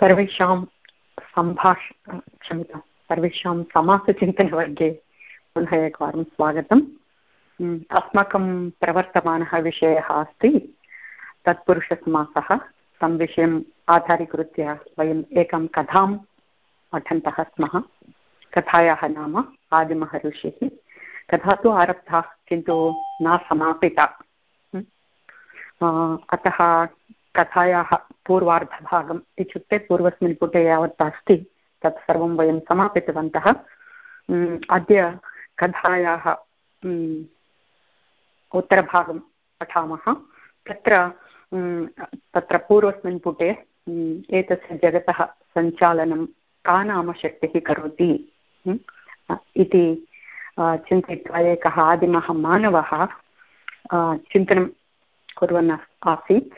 सर्वेषां सम्भाष, क्षम्यतां, सर्वेषां समासचिन्तनवर्गे पुनः एकवारं स्वागतम्। अस्माकं प्रवर्तमानः विषयः अस्ति तत्पुरुषसमासः। तं विषयम् आधारीकृत्य वयम् एकां कथां पठन्तः स्मः। कथायाः नाम आदिमः ऋषिः कथा तु आरब्धा, किन्तु न समापिता। अतः कथायाः पूर्वार्धभागम् इत्युक्ते पूर्वस्मिन् पुटे यावत् अस्ति, तत् सर्वं वयं समापितवन्तः। अद्य कथायाः उत्तरभागं पठामः। तत्र तत्र पूर्वस्मिन् पुटे एतस्य जगतः सञ्चालनं का नाम शक्तिः करोति इति चिन्तयित्वा एकः आदिमः मानवः चिन्तनं कुर्वन् आसीत्।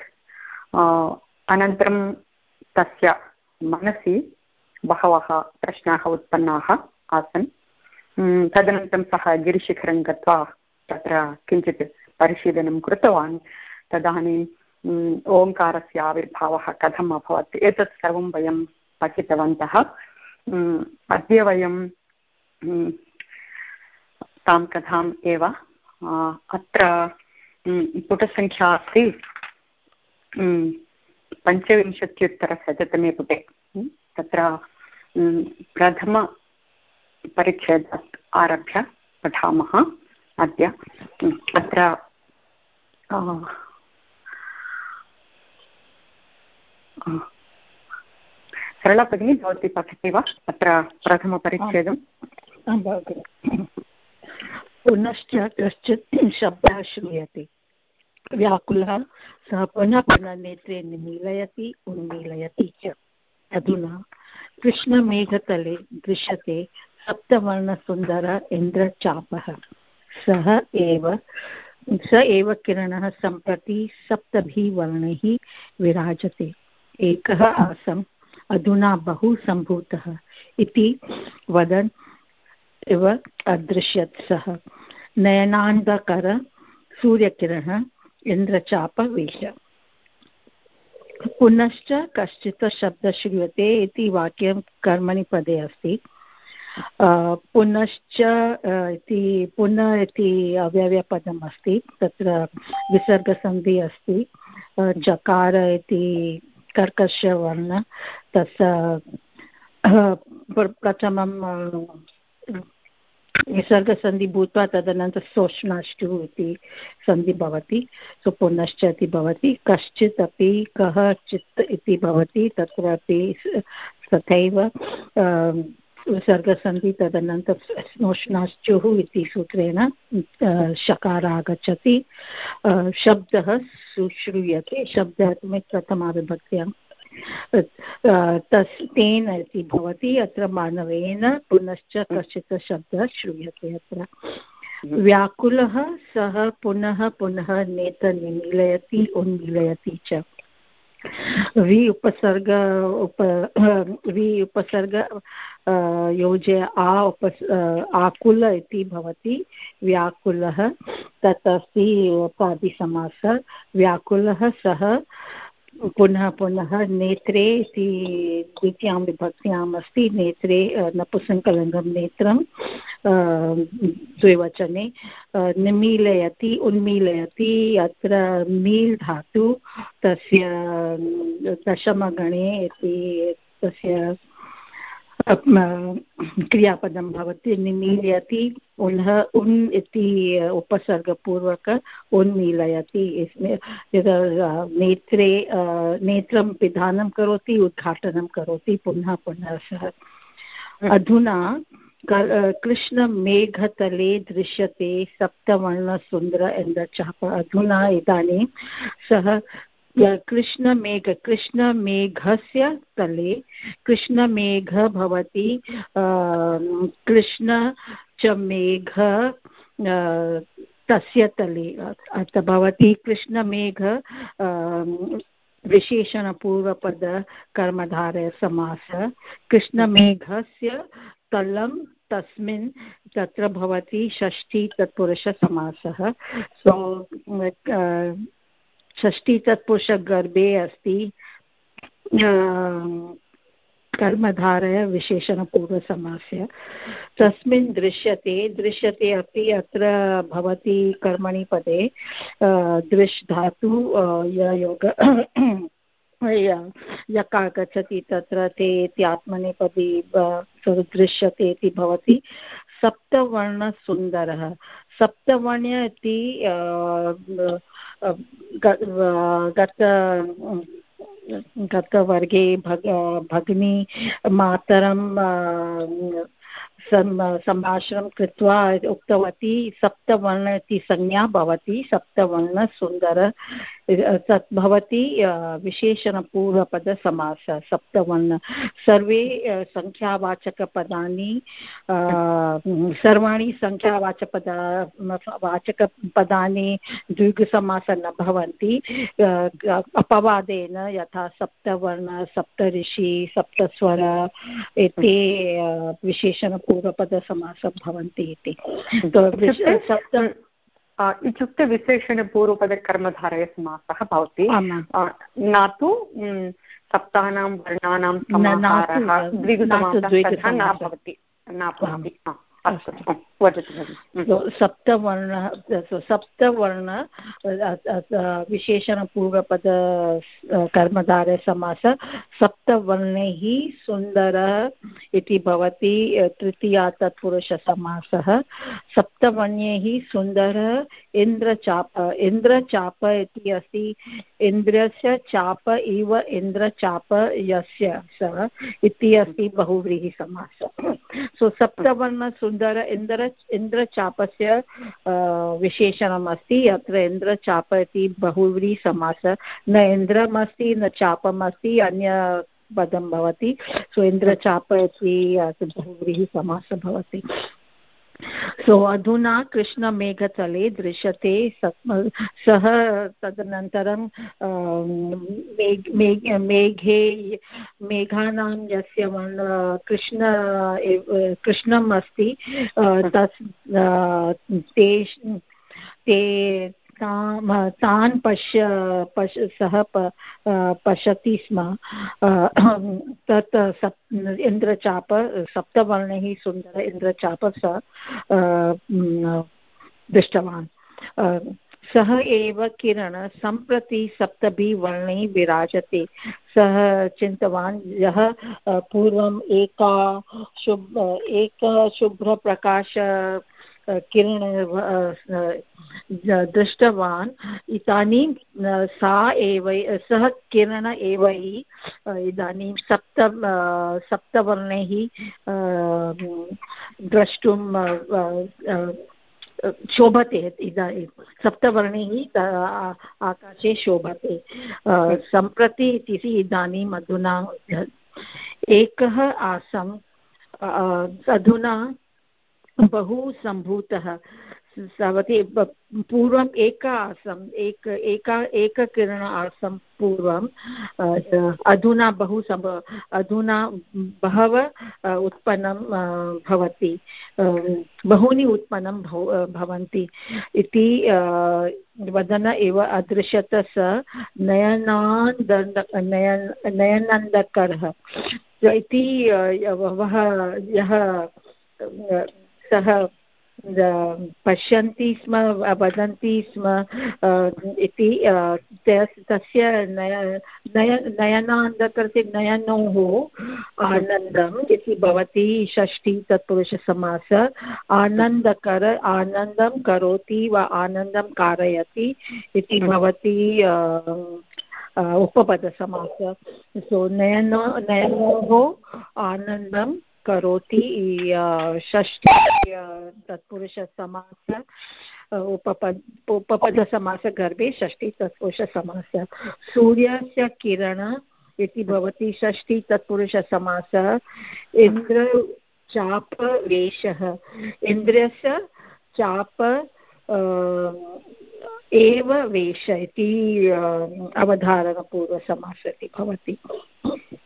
अनन्तरं तस्य मनसि बहवः प्रश्नाः उत्पन्नाः आसन्। तदनन्तरं सः गिरिशिखरं गत्वा तत्र किञ्चित् परिशीलनं कृतवान्। तदानीम् ओङ्कारस्य आविर्भावः कथम् अभवत्? एतत् सर्वं वयं पठितवन्तः। अद्य वयं तां कथाम् एव अत्र पुटसङ्ख्या अस्ति। पञ्चविंशत्युत्तरशततमे पुटे। तत्र प्रथमपरिच्छेदात् आरभ्य पठामः अद्य। अत्र सरला भगिनी भवती पठति वा? अत्र प्रथमपरिच्छेदं। पुनश्च कश्चित् शब्दः श्रूयते। व्याकुलः सः पुनः पुनः नेत्रे निमीलयति, उन्मीलयति च। अधुना कृष्णमेघतले दृश्यते सप्तवर्णसुन्दर इन्द्रचापः। सः एव, स एव किरणः सम्प्रति सप्तभिः वर्णैः विराजते। एकः आसम्, अधुना बहु सम्भूतः इति वदन् इव अदृश्यत् सः। नयनान्धकर सूर्यकिरणः इन्द्रचापवेश पुनश्च कश्चित् शब्दः श्रूयते इति वाक्यं कर्मणि पदे अस्ति। पुनश्च इति, पुनः इति अव्यव्यपदम् अस्ति, तत्र विसर्गसन्धिः अस्ति। जकार इति कर्कशवर्ण तस्य प्रथमं विसर्गसन्धि भूत्वा तदनन्तरं सोष्णाष्टु इति सन्धि भवति सो पुनश्च इति भवति, कश्चित् अपि कः चित् इति भवति, तत्रापि तथैव विसर्गसन्धि तदनन्तरं स्नोष्णाश्चुः इति सूत्रेण शकार आगच्छति शब्दः सुश्रूयते, शब्दः प्रथमाविभक्त्यां तस् तेन इति भवति अत्र मानवेन पुनश्च कश्चित् शब्दः श्रूयते अत्र। व्याकुलः सः पुनः पुनः नेत्रनिमीलयति उन्मीलयति च। वि उपसर्ग उप वि उपसर्ग योज्य आ उप आकुल इति भवति व्याकुलः तत् अस्ति उपाधिसमासः व्याकुलः सः पुनः पुनः नेत्रे इति द्वितीयां विभक्त्याम् अस्ति, नेत्रे नपुसङ्कलिङ्गं नेत्रं द्विवचने निमीलयति, उन्मीलयति, अत्र मील् धातु तस्य, दशमगणे इति तस्य क्रियापदं भवति, निमीलयति पुनः उन् इति उपसर्गपूर्वक उन्मीलयति नेत्रे नेत्रं पिधानं करोति, उद्घाटनं करोति, पुनः पुनः सः। अधुना कृष्णमेघतले दृश्यते सप्तवर्णसुन्दर इन्द्रचाप अधुना इदानीं सः कृष्णमेघ, कृष्णमेघस्य तले, कृष्णमेघ भवति कृष्ण च मेघ तस्य तले भवति कृष्णमेघ विशेषणपूर्वपद कर्मधारय समासः, कृष्णमेघस्य तलं, तस्मिन्, तत्र भवति षष्ठी तत्पुरुषसमासः सो षष्ठी तत्पुरुषगर्भे अस्ति कर्मधारय विशेषणपूर्वसमास्य। तस्मिन् दृश्यते दृश्यते अपि अत्र भवति कर्मणि पदे दृश् धातु योग यका गच्छति तत्र ते इति आत्मनेपदी दृश्यते इति भवति। सप्तवर्णसुन्दरः। सप्तवर्ण्य इति गत, गतवर्गे भग, भगिनी मातरं सम्भाषणं कृत्वा उक्तवती सप्तवर्ण इति संज्ञा भवति, सप्तवर्णसुन्दर तत् भवति विशेषणपूर्वपदसमास सप्तवर्ण सर्वे सङ्ख्यावाचकपदानि सर्वाणि सङ्ख्यावाचपदा वाचकपदानि दीर्घसमास न भवन्ति अपवादेन यथा सप्तवर्ण सप्तऋषि सप्तस्वर एते विशेषणपूर्वपदसमासः भवन्ति इति। सप्त इत्युक्ते विशेषणपूर्वपदकर्मधारयसमासः भवति न तु सप्तानां वर्णानां समाहारः द्विगुसमासः न भवति न भवति अस्तु वदतु सप्तवर्ण सप्तवर्ण विशेषणपूर्वपद कर्मधारसमास सप्तवर्णैः सुन्दरः इति भवति तृतीया तत्पुरुषसमासः सप्तवर्ण्यैः सुन्दरः इन्द्रचाप इन्द्रचाप इति अस्ति। इन्द्रस्य चाप इव इन्द्रचाप यस्य सः इति अस्ति बहुव्रीहिसमासः। सो सप्तवर्ण सुन्दर इन्द्र इन्द्रचापस्य विशेषणम् अस्ति अत्र इन्द्रचाप इति बहुव्रीसमास न इन्द्रमस्ति, न चापमस्ति अन्य पदं भवति, सो इन्द्रचाप इति बहुव्रीहिसमासः भवति। सो अधुना कृष्णमेघतले दृश्यते सः तदनन्तरं मेघे मेघानां यस्य वर्ण कृष्ण कृष्णम् अस्ति तस् ते ते तान् पश्य पश् सः पश्यति स्म। तत् सप् इन्द्रचाप, सप्तवर्णैः सुन्दर इन्द्रचाप स दृष्टवान्। सः एव किरण सम्प्रति सप्तभिः वर्णैः विराजते। सः चिन्तवान् यः पूर्वम् एका शुभ एक शुभ्रप्रकाश किरण दृष्टवान्। इदानीं सा एव, सः किरण एव हि इदानीं सप्त सप्तवर्णैः द्रष्टुं शोभते। इदानीं सप्तवर्णैः आकाशे शोभते। सम्प्रति इति इदानीम् अधुना, एकः आसम् अधुना बहु सम्भूतः भवति पूर्वम् एक आसम्, एक, एका, एककिरण आसं पूर्वम् अधुना बहु सम्भ अधुना बहव उत्पन्नं भवति। बहूनि उत्पन्नं भवन्ति। इति वदन एव अदृश्यत स नयनान्दन्द नयन्, नयनन्दकरः। इति वः, यः सः पश्यन्ति स्म वदन्ति स्म इति तस्य नय नय नयनान्दकृते नयनोः आनन्दम् इति भवति षष्ठी तत्पुरुषसमास। आनन्दकर आनन्दं करोति वा आनन्दं कारयति इति भवति उपपदसमास। सो नयनो नयनोः आनन्दं करोति षष्ठी तत्पुरुषसमास उपपद, उपपदसमासगर्भे षष्ठी, तत्पुरुषसमास। सूर्यस्य किरण इति भवति षष्ठी, तत्पुरुषसमासः। इन्द्र चापवेषः इन्द्रस्य चाप एव वेश इति अवधारणपूर्वसमासः इति भवति।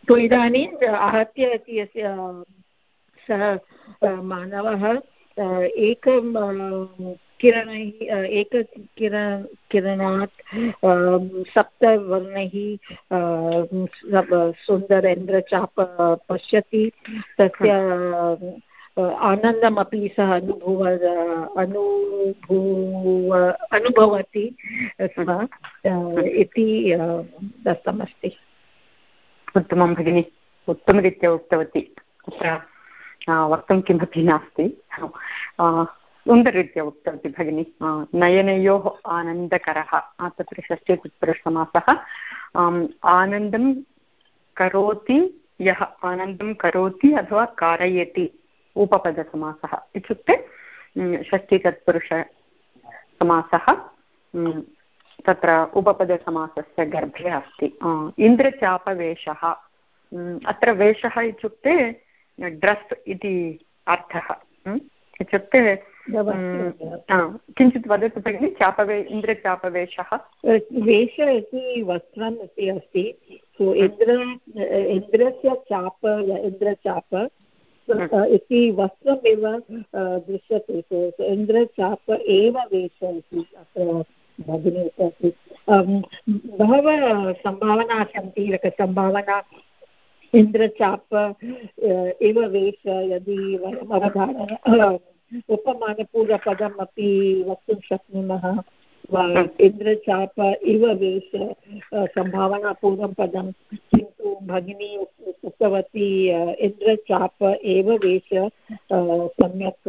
तु इदानीम् आहत्य इति सः मानवः एकं किरणैः एककिरण किरणात् सप्तवर्णैः सुन्दरेन्द्रचाप पश्यति तस्य आनन्दमपि सः अनुभव अनुभूव अनुभवति स्म इति दत्तमस्ति। उत्तमं भगिनि उत्तमरीत्या उक्तवती। वक्तुं किमपि नास्ति सुन्दररीत्या उक्तवती भगिनि नयनयोः आनन्दकरः तत्र षष्ठीतत्पुरुषसमासः आनन्दं करोति यः आनन्दं करोति अथवा कारयति उपपदसमासः इत्युक्ते षष्ठीतत्पुरुषसमासः तत्र उपपदसमासस्य गर्भे अस्ति इन्द्रचापवेषः अत्र वेषः इत्युक्ते ड्रस् इति अर्थः इत्युक्ते किञ्चित् वदतु भगिनि चापवे इन्द्रचापवेषः वेष इति वस्त्रम् इति अस्ति. सो इन्द्र इन्द्रस्य चाप इन्द्रचाप इति वस्त्रमेव दृश्यते. सो इन्द्रचाप एव वेष इति अत्र भगिनी उक्तवती. बहवः सम्भावनाः सन्ति सम्भावना इन्द्रचाप एव वेश यदि वयम् अवधारण उपमानपूर्वपदम् अपि वक्तुं शक्नुमः इन्द्रचाप इव वेश सम्भावनापूर्वं पदं किन्तु भगिनी उक्तवती इन्द्रचाप एव वेश सम्यक्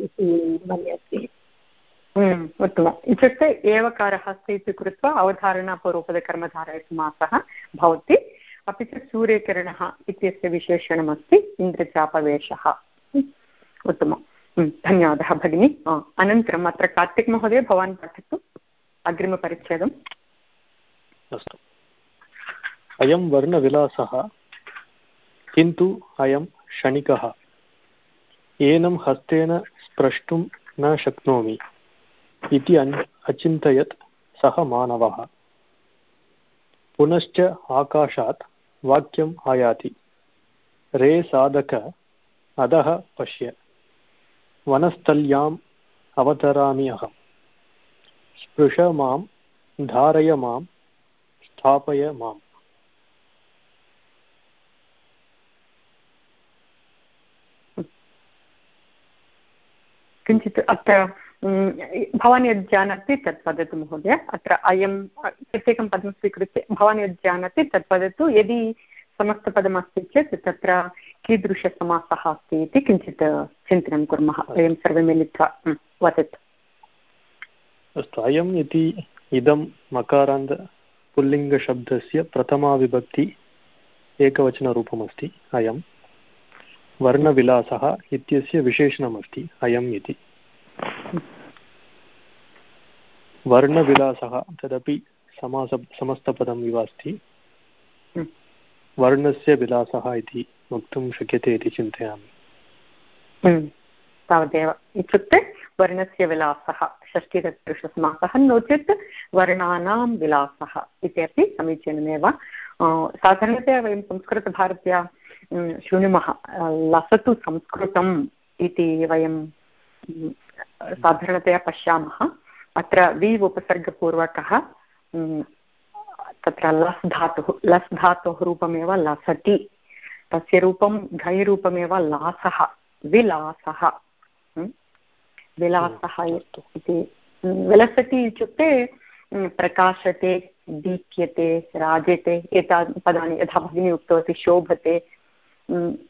इति मन्यते। हम्म, उत्तमम् इत्युक्ते एवकारः अस्ति इति कृत्वा अवधारणापूर्वपदकर्मधारयसमासः भवति। अपि च सूर्यकिरणः इत्यस्य विशेषणमस्ति इन्द्रचापवेषः। उत्तमं धन्यवादः भगिनि। अनन्तरम् अत्र कार्तिक् महोदय, भवान् पठतु। अग्रिमपरिच्छेदम्। अस्तु। अयं वर्णविलासः, किन्तु अयं क्षणिकः। एनं हस्तेन स्प्रष्टुं न शक्नोमि इति अचिन्तयत् सः मानवः। पुनश्च आकाशात् वाक्यम् आयाति। रे साधक, अधः पश्य। वनस्थल्याम् अवतरामि अहम्। स्पृश माँ धारय माँ स्थापय माम्। किञ्चित् अत्र भवान् यद् जानाति तत् वदतु महोदय। अत्र अयं, प्रत्येकं पदं स्वीकृत्य भवान् यद् जानाति तत् वदतु। यदि समस्तपदमस्ति चेत् तत्र कीदृशसमासः अस्ति इति किञ्चित् चिन्तनं कुर्मः। वयं सर्वे मिलित्वा वदतु। अस्तु, अयम् इति इदं मकारान्त पुल्लिङ्गशब्दस्य प्रथमाविभक्ति एकवचनरूपमस्ति, अयं। वर्णविलासः इत्यस्य विशेषणमस्ति, अयम् इति। वर्णविलासः तदपि समास समस्तपदम् इव अस्ति वर्णस्य विलासः इति वक्तुं शक्यते इति चिन्तयामि। तावदेव। इत्युक्ते वर्णस्य विलासः षष्टितत्पुरुषसमासः नो चेत् वर्णानां विलासः इति अपि समीचीनमेव। साधारणतया वयं संस्कृतभारत्या शृणुमः। लसतु संस्कृतम् इति वयं साधारणतया पश्यामः। अत्र वि उपसर्गपूर्वकः तत्र लस् धातुः लस् धातोः रूपमेव लसति तस्य रूपं घैरूपमेव लासः विलासः। विलासः इति विलसति इत्युक्ते प्रकाशते दीप्यते राजते एतानि पदानि यथा भगिनी उक्तवती शोभते।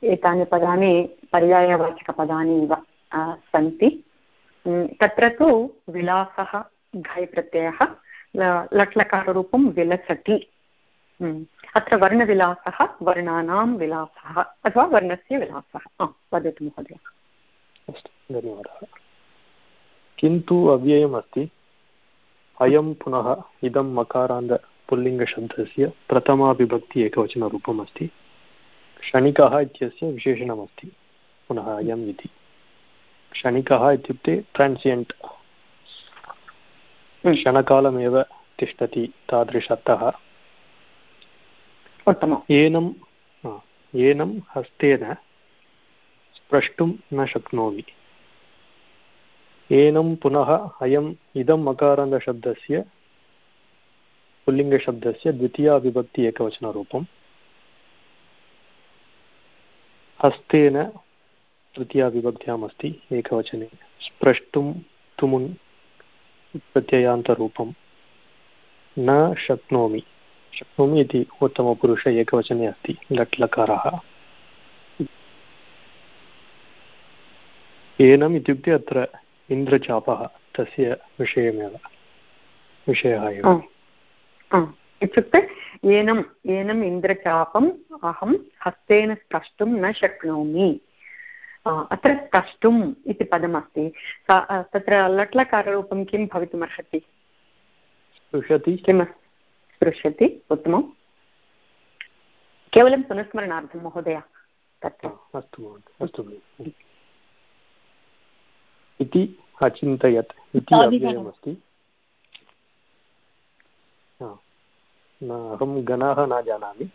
एतानि पदानि पर्यायवाचकपदानि इव सन्ति। तत्र तु विलासः घै प्रत्ययः लट्लकाररूपं विलसति। अत्र वर्णविलासः, वर्णानां विलासः, अथवा वर्णस्य विलासः। वदतु महोदय। अस्तु, धन्यवादः। किन्तु अव्ययमस्ति। अयं पुनः इदं मकारान्त पुल्लिङ्गशब्दस्य प्रथमाविभक्ति एकवचनरूपम् अस्ति क्षणिकः इत्यस्य विशेषणमस्ति। पुनः अयम् इति। क्षणिकः इत्युक्ते ट्रान्सियण्ट्। हम्म। क्षणकालमेव तिष्ठति तादृशतः। एनं एनं हस्तेन स्प्रष्टुं न शक्नोमि। एनं पुनः अयम् इदम् अकारान्तशब्दस्य पुल्लिङ्गशब्दस्य द्वितीया विभक्ति एकवचनरूपं हस्तेन तृतीया विभक्त्याम् अस्ति एकवचने। स्प्रष्टुं तुमुन् प्रत्ययान्तरूपं न शक्नोमि। शक्नोमि इति उत्तमपुरुष एकवचने अस्ति। लट् लकारः एनम् इत्युक्ते अत्र इन्द्रचापः, तस्य विषयमेव। विषयः एव। इत्युक्ते एनम् एनम् इन्द्रचापम् अहं हस्तेन स्प्रष्टुं न शक्नोमि। अत्र स्प्रष्टुम् इति पदमस्ति। तत्र लट्लकाररूपं किं भवितुमर्हति? स्पृशति। किम् स्पृशति? उत्तमं केवलं पुनस्मरणार्थं महोदय तत्र। अस्तु अस्तु इति अचिन्तयत् इति अव्ययमस्ति। अहं गणाः न जानामि।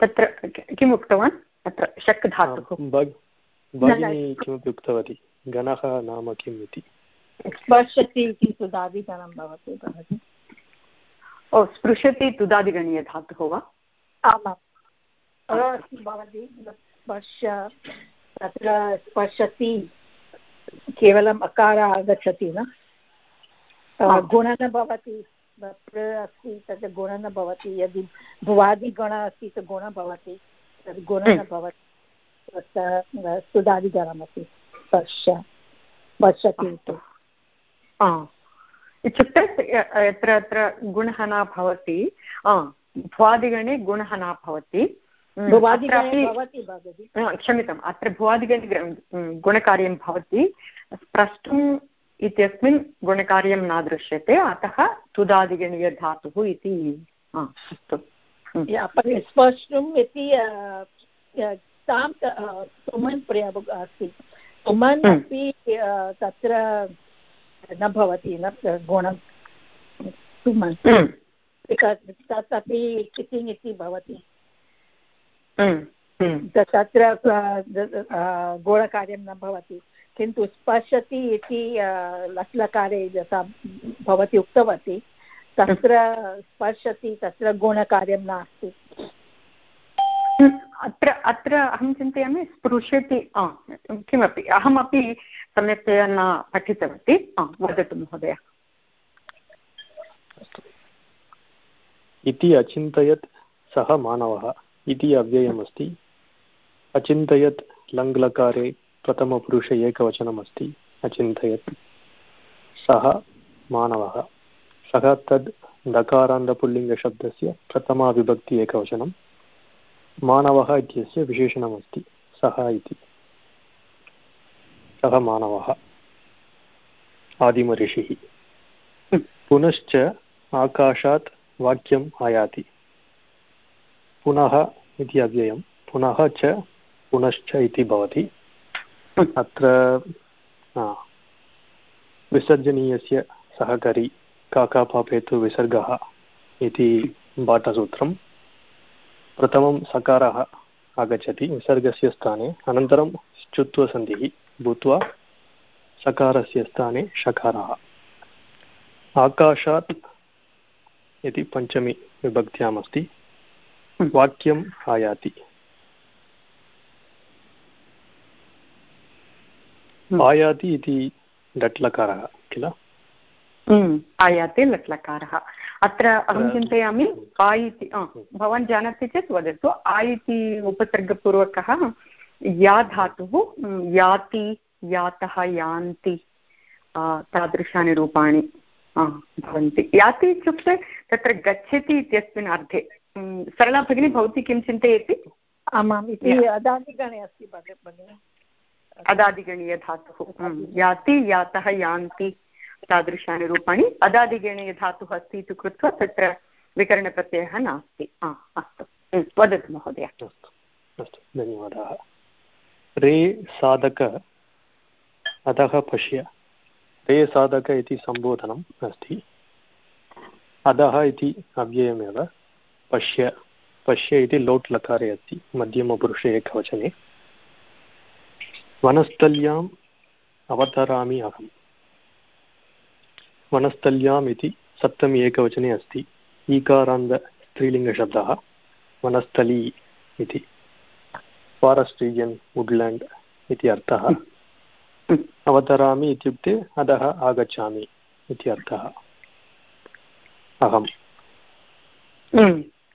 तत्र किम् उक्तवान्? अत्र शक् धातुः भगिनी किमपि उक्तवती? गणः नाम किम् इति। स्पर्शति इति तुदादिगणं भवति भवति ओ स्पृशति तुदादिगणीयधातुः वा? आमां भवति स्पर्श तत्र स्पर्शति केवलम् अकारः आगच्छति न? गुणः भवति प्र अस्ति तद् गुणः न भवति यदि भुवादिगणः अस्ति तो गुणः भवति। तद् गुणः न भवति। सुधादिगणमस्ति स्पर्श स्पर्शति इति। इत्युक्ते यत्र अत्र गुणः न भवति। भुवादिगणे गुणः न भवति। क्षम्यताम्। अत्र भुवादिगणे गुणकार्यं भवति। स्प्रष्टुं इत्यस्मिन् गुणकार्यं न दृश्यते। अतः तुदादिगणीयधातुः इति अस्तु। स्पष्टुम् इति तां तुमन् प्रयोगः अस्ति तुमन् अपि तत्र न भवति न गुणं तुमन् तत् अपि कितिङ् इति भवति तत्र गुणकार्यं न भवति किन्तु स्पश्यति इति लट्लकारे यथा भवती उक्तवती तत्र स्पर्शति तत्र गुणकार्यं नास्ति। अत्र अत्र अहं चिन्तयामि स्पृशति किमपि अहमपि सम्यक्तया न पठितवती। वदतु महोदय। इति अचिन्तयत् सः मानवः इति अव्ययमस्ति। अचिन्तयत् लङ्लकारे प्रथमपुरुषे एकवचनमस्ति। अचिन्तयत् सः मानवः। सः तद् दकारान्तपुल्लिङ्गशब्दस्य प्रथमा विभक्ति एकवचनं, मानवः इत्यस्य विशेषणमस्ति, सः इति। सः मानवः। आदिमऋषिः। पुनश्च आकाशात् वाक्यम् आयाति। पुनः इति अव्ययं पुनः च पुनश्च इति भवति। अत्र विसर्जनीयस्य सहकरी। काकापापेतु विसर्गः इति बाटसूत्रं। प्रथमं सकारः आगच्छति विसर्गस्य स्थाने अनन्तरं चुत्वसन्धिः भूत्वा सकारस्य स्थाने शकारः आकाशात् इति पञ्चमी विभक्त्यामस्ति। वाक्यम् आयाति। हम्म। आयाति इति लट्लकारः किल? आयाति लट्लकारः। अत्र अहं चिन्तयामि आ इति भवान् जानाति चेत् वदतु आ इति उपसर्गपूर्वकः या धातुः हम्म, याति यातः यान्ति तादृशानि रूपाणि भवन्ति। याति इत्युक्ते तत्र गच्छति इत्यस्मिन् अर्थे। सरला भगिनी भवती किं चिन्तयति? आमाम् इति अदादिगणे अस्ति भगिनि। अदादिगणीयधातुः। याति यातः यान्ति तादृशानि रूपाणि अदादिगणीयधातुः अस्ति इति कृत्वा तत्र विकरणप्रत्ययः नास्ति। हा, अस्तु। वदतु महोदय। अस्तु अस्तु धन्यवादाः। रे साधक, अधः पश्य। रे साधक इति सम्बोधनम् अस्ति। अधः इति अव्ययमेव। पश्य। पश्य इति लोट् लकारे अस्ति, मध्यमपुरुषे एकवचने। वनस्थल्यां अवतरामि अहम्। वनस्थल्याम् इति सप्तमी एकवचने अस्ति। ईकारान्त स्त्रीलिङ्गशब्दः वनस्थली इति। फारेस्ट् रीजन् वुड्लेण्ड् इति अर्थः। अवतरामि इत्युक्ते अधः आगच्छामि इति अर्थः। अहम्।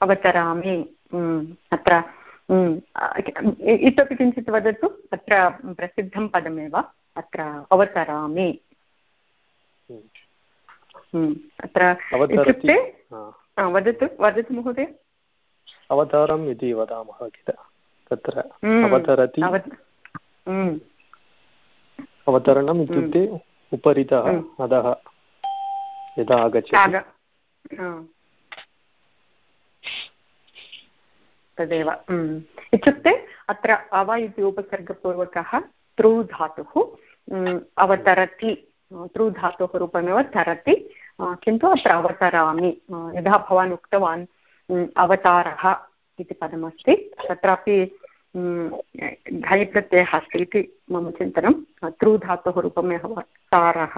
अवतरामि। अत्र इतोपि किञ्चित् वदतु। अत्र प्रसिद्धं पदमेव अत्र अवतरामि। अत्र इत्युक्ते वदतु वदतु महोदय। अवतारम् इति वदामः किल? तत्र अवतरति। अवतरणम् इत्युक्ते उपरितः अधः यदा आगच्छति। तदेव इत्युक्ते अत्र अव इति उपसर्गपूर्वकः तृ धातुः अवतरति तृ धातोः रूपमेव तरति किन्तु अत्र अवतरामि यदा भवान् उक्तवान् अवतारः इति पदमस्ति, तत्रापि घै प्रत्ययः अस्ति इति मम चिन्तनं तृ धातोः रूपमेव अवतारः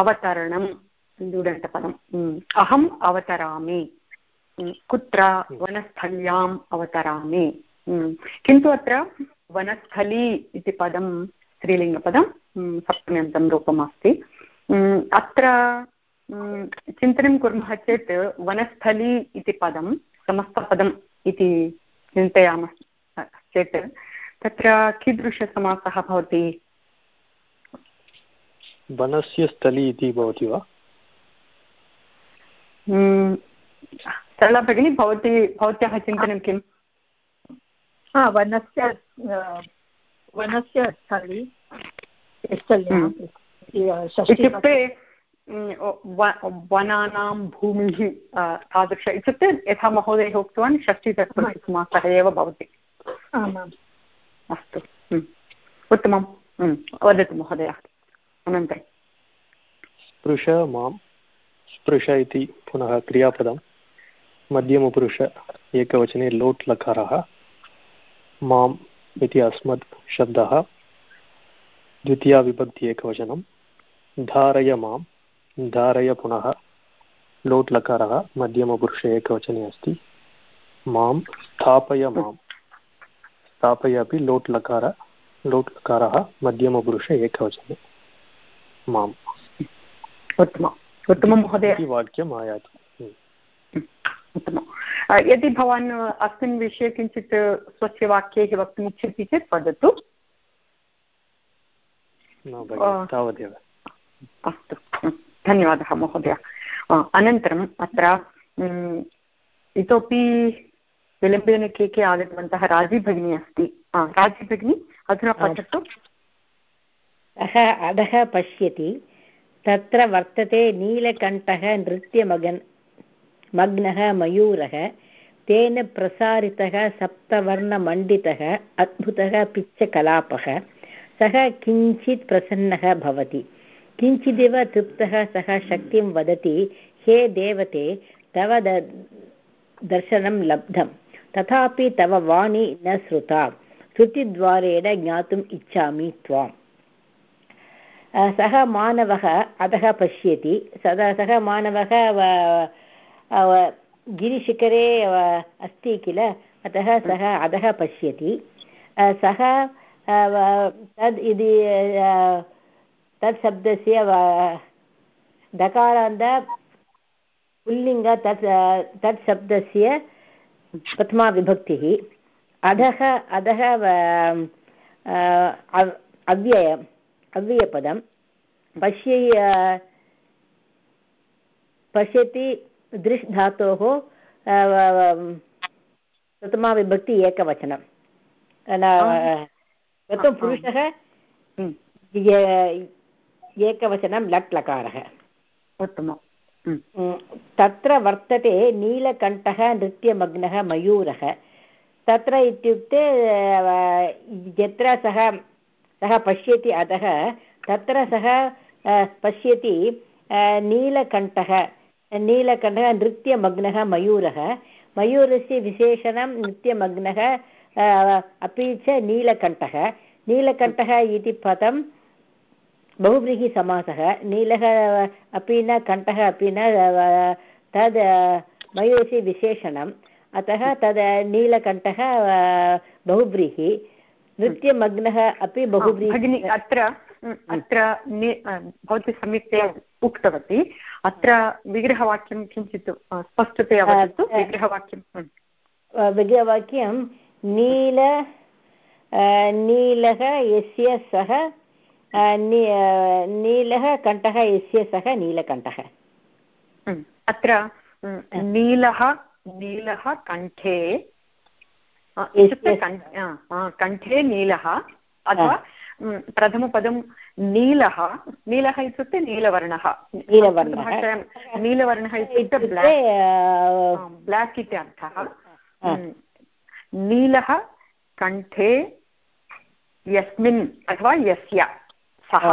अवतरणं ल्यूडन्तपदम् अहम् अवतरामि कुत्र वनस्थल्याम् अवतरामि किन्तु अत्र वनस्थली इति पदं स्त्रीलिङ्गपदं सप्तम्यन्तं रूपमस्ति। अत्र चिन्तनं कुर्मः चेत् वनस्थली इति पदं समस्तपदम् इति चिन्तयामः चेत् तत्र कीदृशसमासः भवति? वनस्य स्थली इति भवति वा? सरला भगिनी भवती भवत्याः चिन्तनं किम्? वनस्य वनस्य स्थली। इत्युक्ते वनानां भूमिः तादृश इत्युक्ते यथा महोदयः उक्तवान् षष्टितत्पुरुषमासः एव भवति। अस्तु। उत्तमं वदतु महोदय। अनन्तरं। स्पृश माँ। स्पृश इति पुनः क्रियापदं। मध्यमपुरुष एकवचने लोट् लकारः माम् इति अस्मत् शब्दः। द्वितीया विभक्ति एकवचनं धारय माँ धारय पुनः लोट् लकारः मध्यमपुरुषे एकवचने अस्ति। माँ स्थापय माँ स्थापय अपि लोट् लकार लोट् लकारः मध्यमपुरुषे एकवचने। माम् उत्तमम् उत्तमं महोदय। वाक्यम् आयाति। उत्तमं यदि भवान् अस्मिन् विषये किञ्चित् स्वस्य वाक्यैः वक्तुम् इच्छति चेत् वदतु। तावदेव। अस्तु। धन्यवादः महोदय। अनन्तरम् अत्र इतोपि विलम्बेन के के आगतवन्तः राज़ी भगिनी अस्ति। राज़ी भगिनी अधुना पठतु। सः अधः पश्यति। तत्र वर्तते नीलकण्ठः नृत्यमगन् मग्नः मयूरः तेन प्रसारितः सप्तवर्णमण्डितः अद्भुतः पिच्चकलापः। सः किञ्चित् प्रसन्नः भवति। किञ्चिदिव तृप्तः सः शक्तिं वदति, हे देवते, तव दर्शनं लब्धं तथापि तव वाणी न श्रुता। श्रुतिद्वारेण ज्ञातुम् इच्छामि त्वाम्। सः मानवः अधः पश्यति। सदा, सः मानवः गिरिशिखरे अस्ति किल? अतः सः अधः पश्यति। सः तद् इति तत् शब्दस्य दकारान्त पुल्लिङ्ग तत् तत् शब्दस्य प्रथमा विभक्तिः। अधः अधः अव्ययम् अव्ययपदं पश्य पश्यति दृश् धातोः प्रथमा विभक्ति एकवचनं। प्रथमं पुरुषः एकवचनं लट् लकारः उत्तमं तत्र वर्तते नीलकण्ठः नृत्यमग्नः मयूरः। तत्र इत्युक्ते यत्र सः सः पश्यति अधः तत्र सः पश्यति नीलकण्ठः। नीलकण्ठः नृत्यमग्नः मयूरः। मयूरस्य विशेषणं नृत्यमग्नः अपि च नीलकण्ठः। नीलकण्ठः इति पदं बहुव्रीहिसमासः नीलः अपि न कण्ठः अपि न तद् मयूरस्य विशेषणम्। अतः तद् नीलकण्ठः बहुव्रीहि। नृत्यमग्नः अपि बहुव्रीहि। अत्र अत्र भवती सम्यक्तया उक्तवती। अत्र विग्रहवाक्यं किञ्चित् स्पष्टतया वदतु। विग्रहवाक्यं विग्रहवाक्यं नील नीलः यस्य सः नीलः कण्ठः यस्य सः नीलकण्ठः अत्र नीलः नीलः कण्ठे इत्युक्ते कण्ठे नीलः अथवा प्रथमपदं नीलः नीलः इत्युक्ते नीलवर्णः नीलवर्णः नीलवर्णः इत्युक्ते ब्लाक् इति अर्थः नीलः कण्ठे यस्मिन् अथवा यस्य सः।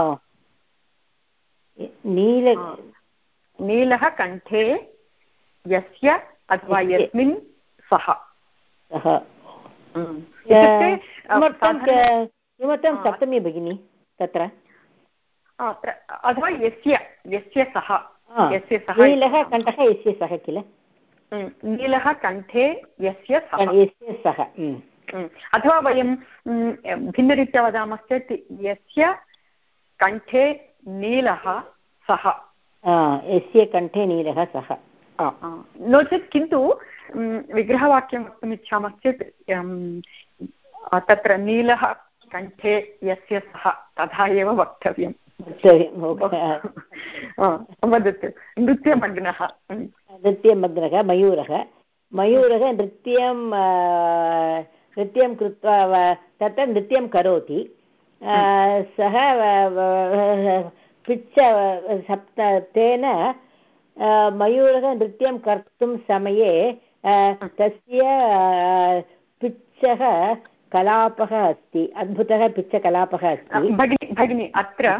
नील नीलः कण्ठे यस्य अथवा यस्मिन् सः। किमर्थं सप्तमी भगिनी तत्र? अथवा यस्य यस्य सः। यस्य सः नीलः कण्ठः यस्य सः किल? नीलः कण्ठे यस्य यस्य सः अथवा वयं भिन्नरीत्या वदामश्चेत् यस्य कण्ठे नीलः सः। यस्य कण्ठे नीलः सः। नो चेत् किन्तु विग्रहवाक्यं वक्तुमिच्छामश्चेत् तत्र नीलः कण्ठे यस्य सः तथा एव वक्तव्यं वदतु नृत्यमग्नः नृत्यमग्नः मयूरः मयूरः नृत्यं नृत्यं कृत्वा तत्र नृत्यं करोति सः पिच्च सप्त तेन मयूरः नृत्यं कर्तुं समये तस्य पिच्छः कलापः अस्ति अद्भुतः पिच्छकलापः अस्ति। भगिनि भगिनि अत्र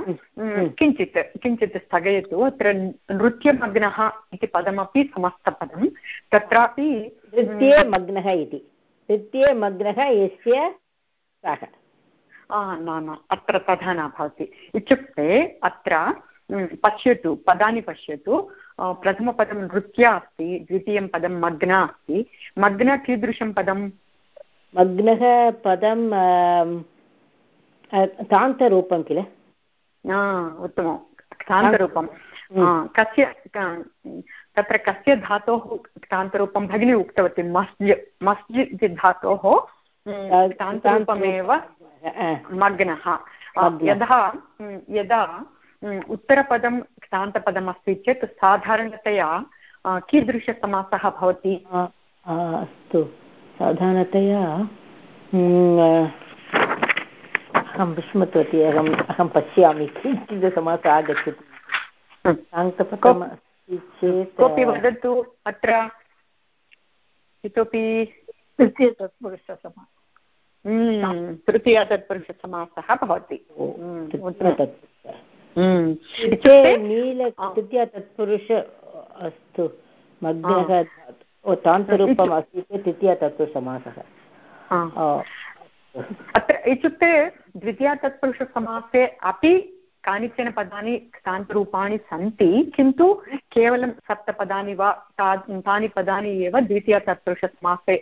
किञ्चित् किञ्चित् स्थगयतु। अत्र नृत्यमग्नः इति पदमपि समस्तपदं। तत्रापि नृत्ये मग्नः इति। नृत्ये मग्नः यस्य सः। न न अत्र तथा न भवति। इत्युक्ते अत्र पश्यतु पदानि पश्यतु। प्रथमपदं नृत्य अस्ति द्वितीयं पदं मग्न अस्ति। मग्न कीदृशं पदं मग्नः पदं तान्तरूपं किल? उत्तमं. तान्तरूपं कस्य तत्र कस्य धातोः तान्तरूपं भगिनी उक्तवती मस्जि मस्जि इति धातोः तान्तरूपमेव मग्नः. यदा यदा उत्तरपदं क्तान्तपदम् अस्ति चेत् साधारणतया कीदृशसमासः भवति? अस्तु। साधारणतया अहं विस्मृतवती अहम् अहं पश्यामि किञ्चित् समासः आगच्छति। क्तान्तपदम् अस्ति चेत् कोऽपि वदतु अत्र इतोपि तृतीयतत्पुरुषसमासः तृतीया तत्पुरुषसमासः भवति। नील तृतीया तत्पुरुष अस्तु मग्नः तान्तरूपम् अस्ति चेत् तृतीया तत्पुरुषसमासः अत्र इत्युक्ते द्वितीया तत्पुरुषसमासे अपि कानिचन पदानि तान्तरूपाणि सन्ति किन्तु केवलं सप्तपदानि वा तानि पदानि एव द्वितीया तत्पुरुषसमासे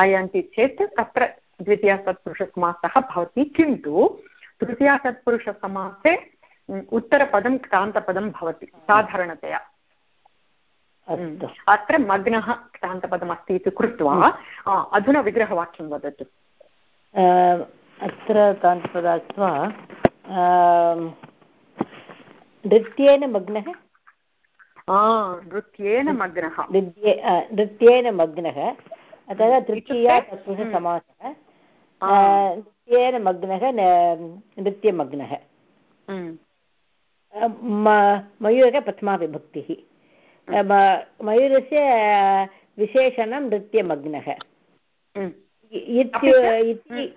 आयान्ति चेत् तत्र द्वितीया तत्पुरुषसमासः भवति। किन्तु तृतीया तत्पुरुषसमासे उत्तरपदं क्तान्तपदं भवति साधारणतया। अत्र मग्नः क्तान्तपदमस्ति इति कृत्वा अधुना विग्रहवाक्यं वदतु। अत्र क्तान्तपदात्वा नृत्येन मग्नः? नृत्येन मग्नः। नृत्येन मग्नः। अतः तृतीया तत्पुरुषसमासः नृत्येन मग्नः नृत्यमग्नः। मयूरः प्रथमा विभक्तिः। मयूरस्य विशेषणं नृत्यमग्नः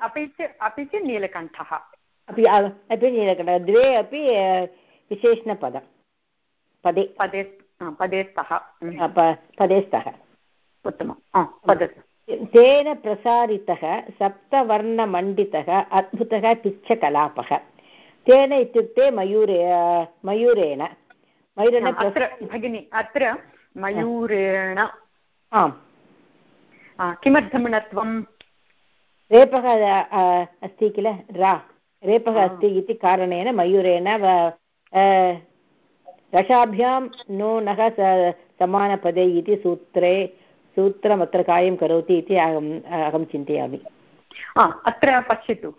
अपि च अपि च नीलकण्ठः अपि अपि नीलकण्ठः द्वे अपि विशेषणपदं पदे पदे पदे स्तः पदे स्तः उत्तमं वदतु तेन प्रसारितः सप्तवर्णमण्डितः अद्भुतः पिच्छकलापः तेन इत्युक्ते मयूरे मयूरेण मयूरेण अत्र भगिनि अत्र मयूरेण। आम् किमर्थं णत्वं रेपः अस्ति किल? रा। रेपः अस्ति इति कारणेन मयूरेण रसाभ्यां नूनः समानपदे इति सूत्रे सूत्रमत्र कार्यं करोति इति अहम् अहं चिन्तयामि। अत्र पश्यतु।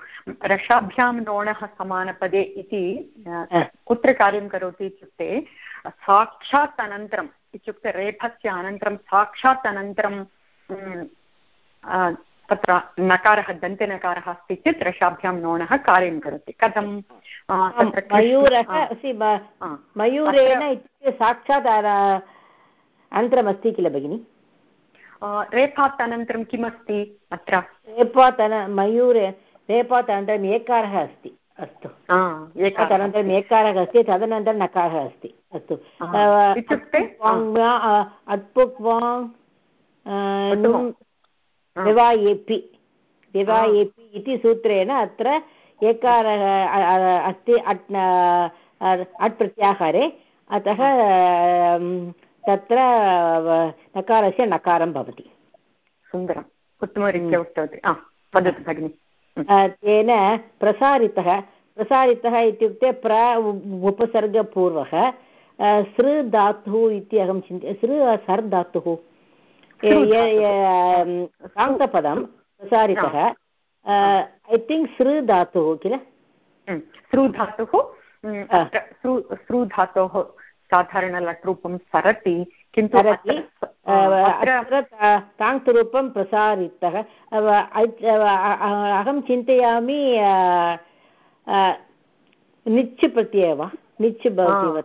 रसाभ्यां नोणः समानपदे इति कुत्र कार्यं करोति इत्युक्ते साक्षात् अनन्तरम् इत्युक्ते रेफस्य अनन्तरं साक्षात् अनन्तरं तत्र नकारः दन्त्यनकारः अस्ति चेत् रसाभ्यां नोणः कार्यं करोति। कथं? मयूरः मयूरेण इत्युक्ते साक्षात् अनन्तरमस्ति किल भगिनि? रेफात् अनन्तरं किमस्ति अत्र रेपात् मयूरे रेपात् अनन्तरम् एकारः अस्ति अस्तु एकात् अनन्तरम् एकारः अस्ति तदनन्तरं नकारः अस्ति अस्तु इत्युक्ते अट्पुक् इति सूत्रेण अत्र एकारः अस्ति अट् अट् प्रत्याहारे अतः तत्र नकारस्य नकारं भवति। सुन्दरम् उत्तमरीत्या उक्तवती। वदतु भगिनि। तेन प्रसारितः प्रसारितः इत्युक्ते प्र उपसर्गपूर्वः सृ धातुः इति अहं चिन्त्य सृ सर् धातुः। साङ्कपदं प्रसारितः ऐ थिङ्क् सृ धातुः किल? सृ धातुः सृ धातोः साधारणलट्रूपं सरति किन्तु ताङ्क्तरूपं प्रसारितः। अहं चिन्तयामि निच् प्रत्ययः वा निच् भवति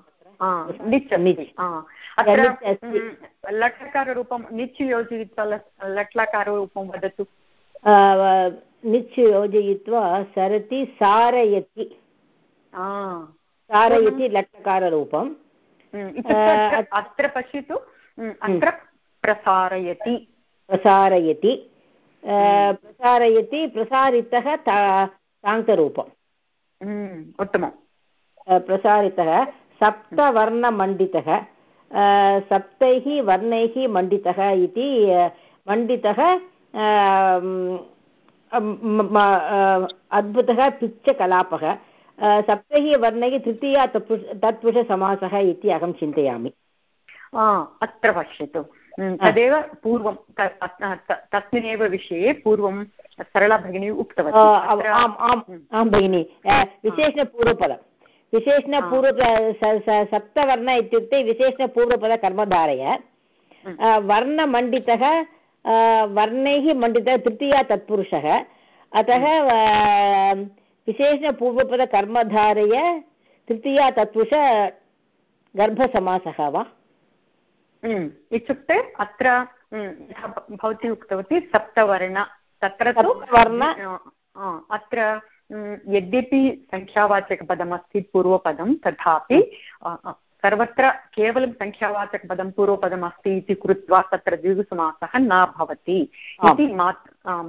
लट्लकाररूपं निच् योजयित्वा लट्लकाररूपं वदतु। निच् योजयित्वा सरति सारयति। सारयति लट्लकाररूपं अत्र पश्यतु अत्र प्रसारयति। प्रसारयति। प्रसारयति प्रसारितः ताङ्करूपम्। उत्तमं प्रसारितः सप्तवर्णमण्डितः। सप्तैः वर्णैः मण्डितः इति मण्डितः अद्भुतः पिच्चकलापः। सप्तैः वर्णैः तृतीया तत्पुरुष तत्पुरुषसमासः इति अहं चिन्तयामि। अत्र पश्यतु। तदेव पूर्वं तस्मिन्नेव विषये पूर्वं सरला भगिनी उक्तवती। आम् आम् आं भगिनि विशेषपूर्वपदं विशेषणपूर्व सप्तवर्ण इत्युक्ते विशेषणपूर्वपदकर्मधारय। वर्णमण्डितः वर्णैः मण्डितः तृतीया तत्पुरुषः। अतः विशेषपूर्वपदकर्मधारय तृतीया तत्पुरुष गर्भसमासः वा इत्युक्ते अत्र भवती उक्तवती सप्तवर्ण तत्र तु वर्ण अत्र यद्यपि सङ्ख्यावाचकपदमस्ति पूर्वपदं तथापि सर्वत्र केवलं सङ्ख्यावाचकपदं पूर्वपदम् अस्ति इति कृत्वा तत्र द्विगुसमासः न भवति इति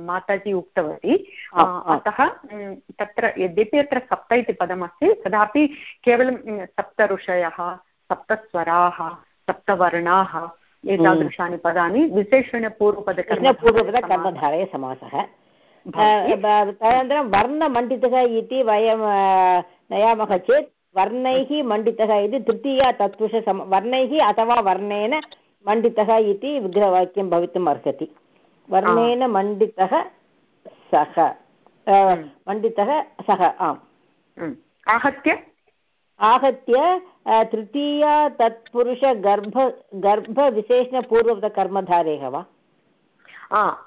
माताजी उक्तवती। अतः तत्र यद्यपि अत्र सप्त इति पदमस्ति तथापि केवलं सप्त ऋषयः सप्तस्वराः सप्तवर्णाः एतादृशानि पदानि विशेषेण पूर्वपदकर्मधारय समासः। तदनन्तरं वर्णमण्डितः इति वयं नयामः चेत् वर्णैः मण्डितः इति तृतीया तत्पुरुष वर्णैः अथवा वर्णेन मण्डितः इति विग्रहवाक्यं भवितुम् अर्हति। वर्णेन मण्डितः सः। मण्डितः सः आम्। आहत्य? आहत्य तृतीया तत्पुरुषगर्भ गर्भविशेषणपूर्वकर्मधारेः वा?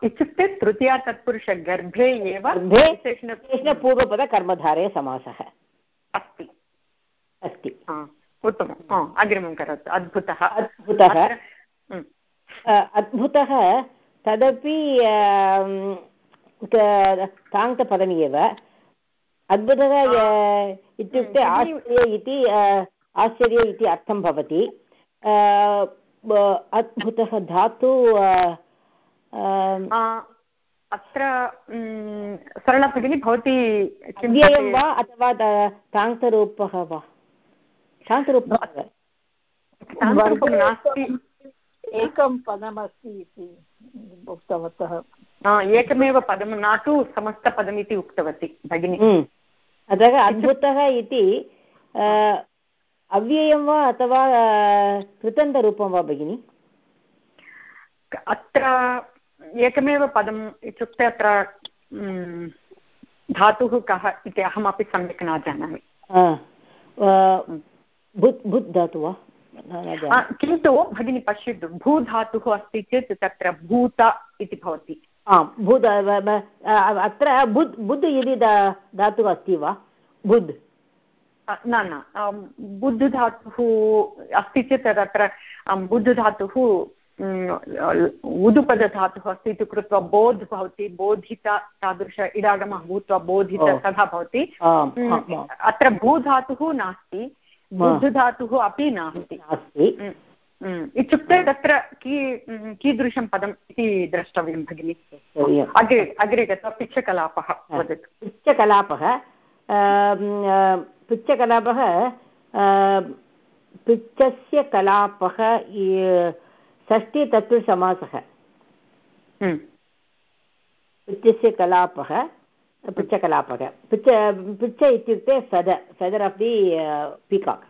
इत्युक्ते तृतीया तत्पुरुषगर्भे एव विशेषणपूर्वपदकर्मधारे समासः। अस्ति। अस्ति। उत्तमम् अग्रिमं करोतु। अद्भुतः। अद्भुतः। अद्भुतः तदपि ताङ्कपदम् एव। अद्भुतः इत्युक्ते आश्चर्य इति आश्चर्य इति अर्थं भवति। अद्भुतः धातु अत्र सरला भगिनी भवती वा अथवा ताङ्करूपः वा? शान्तरूपः नास्ति। एकं पदमस्ति इति उक्तवन्तः एकमेव पदं न तु समस्तपदमिति उक्तवती भगिनी। हम्म। अतः अद्भुतः इति अव्ययं वा अथवा कृतन्तरूपं वा भगिनि? अत्र एकमेव पदम् इत्युक्ते अत्र धातुः कः इति अहमपि सम्यक् न जानामि। भुत् धातु वा किन्तु भगिनी पश्यतु भूधातुः अस्ति चेत् तत्र भूत इति भवति। आम् भूत अत्र बुद् बुद् यदि धातुः अस्ति वा? बुद्। न न बुद्ध धातुः अस्ति चेत् तत्र बुद्ध धातुः उदुपदधातुः अस्ति इति कृत्वा बोध् भवति बोधित तादृश इडागमः भूत्वा बोधित तथा भवति। अत्र भूधातुः नास्ति। बुद्धधातुः अपि नास्ति। इत्युक्ते तत्र की कीदृशं पदम् इति द्रष्टव्यं भगिनि? अग्रे अग्रे गत्वा पिच्छकलापः वदतु। पिच्छकलापः पिच्छकलापः पिच्छस्य कलापः हम्म। पिच्छस्य कलापः पिच्छकलापः पिच्छ पिच्छ इत्युक्ते फेद फेदर् आफ् दि पीकाक्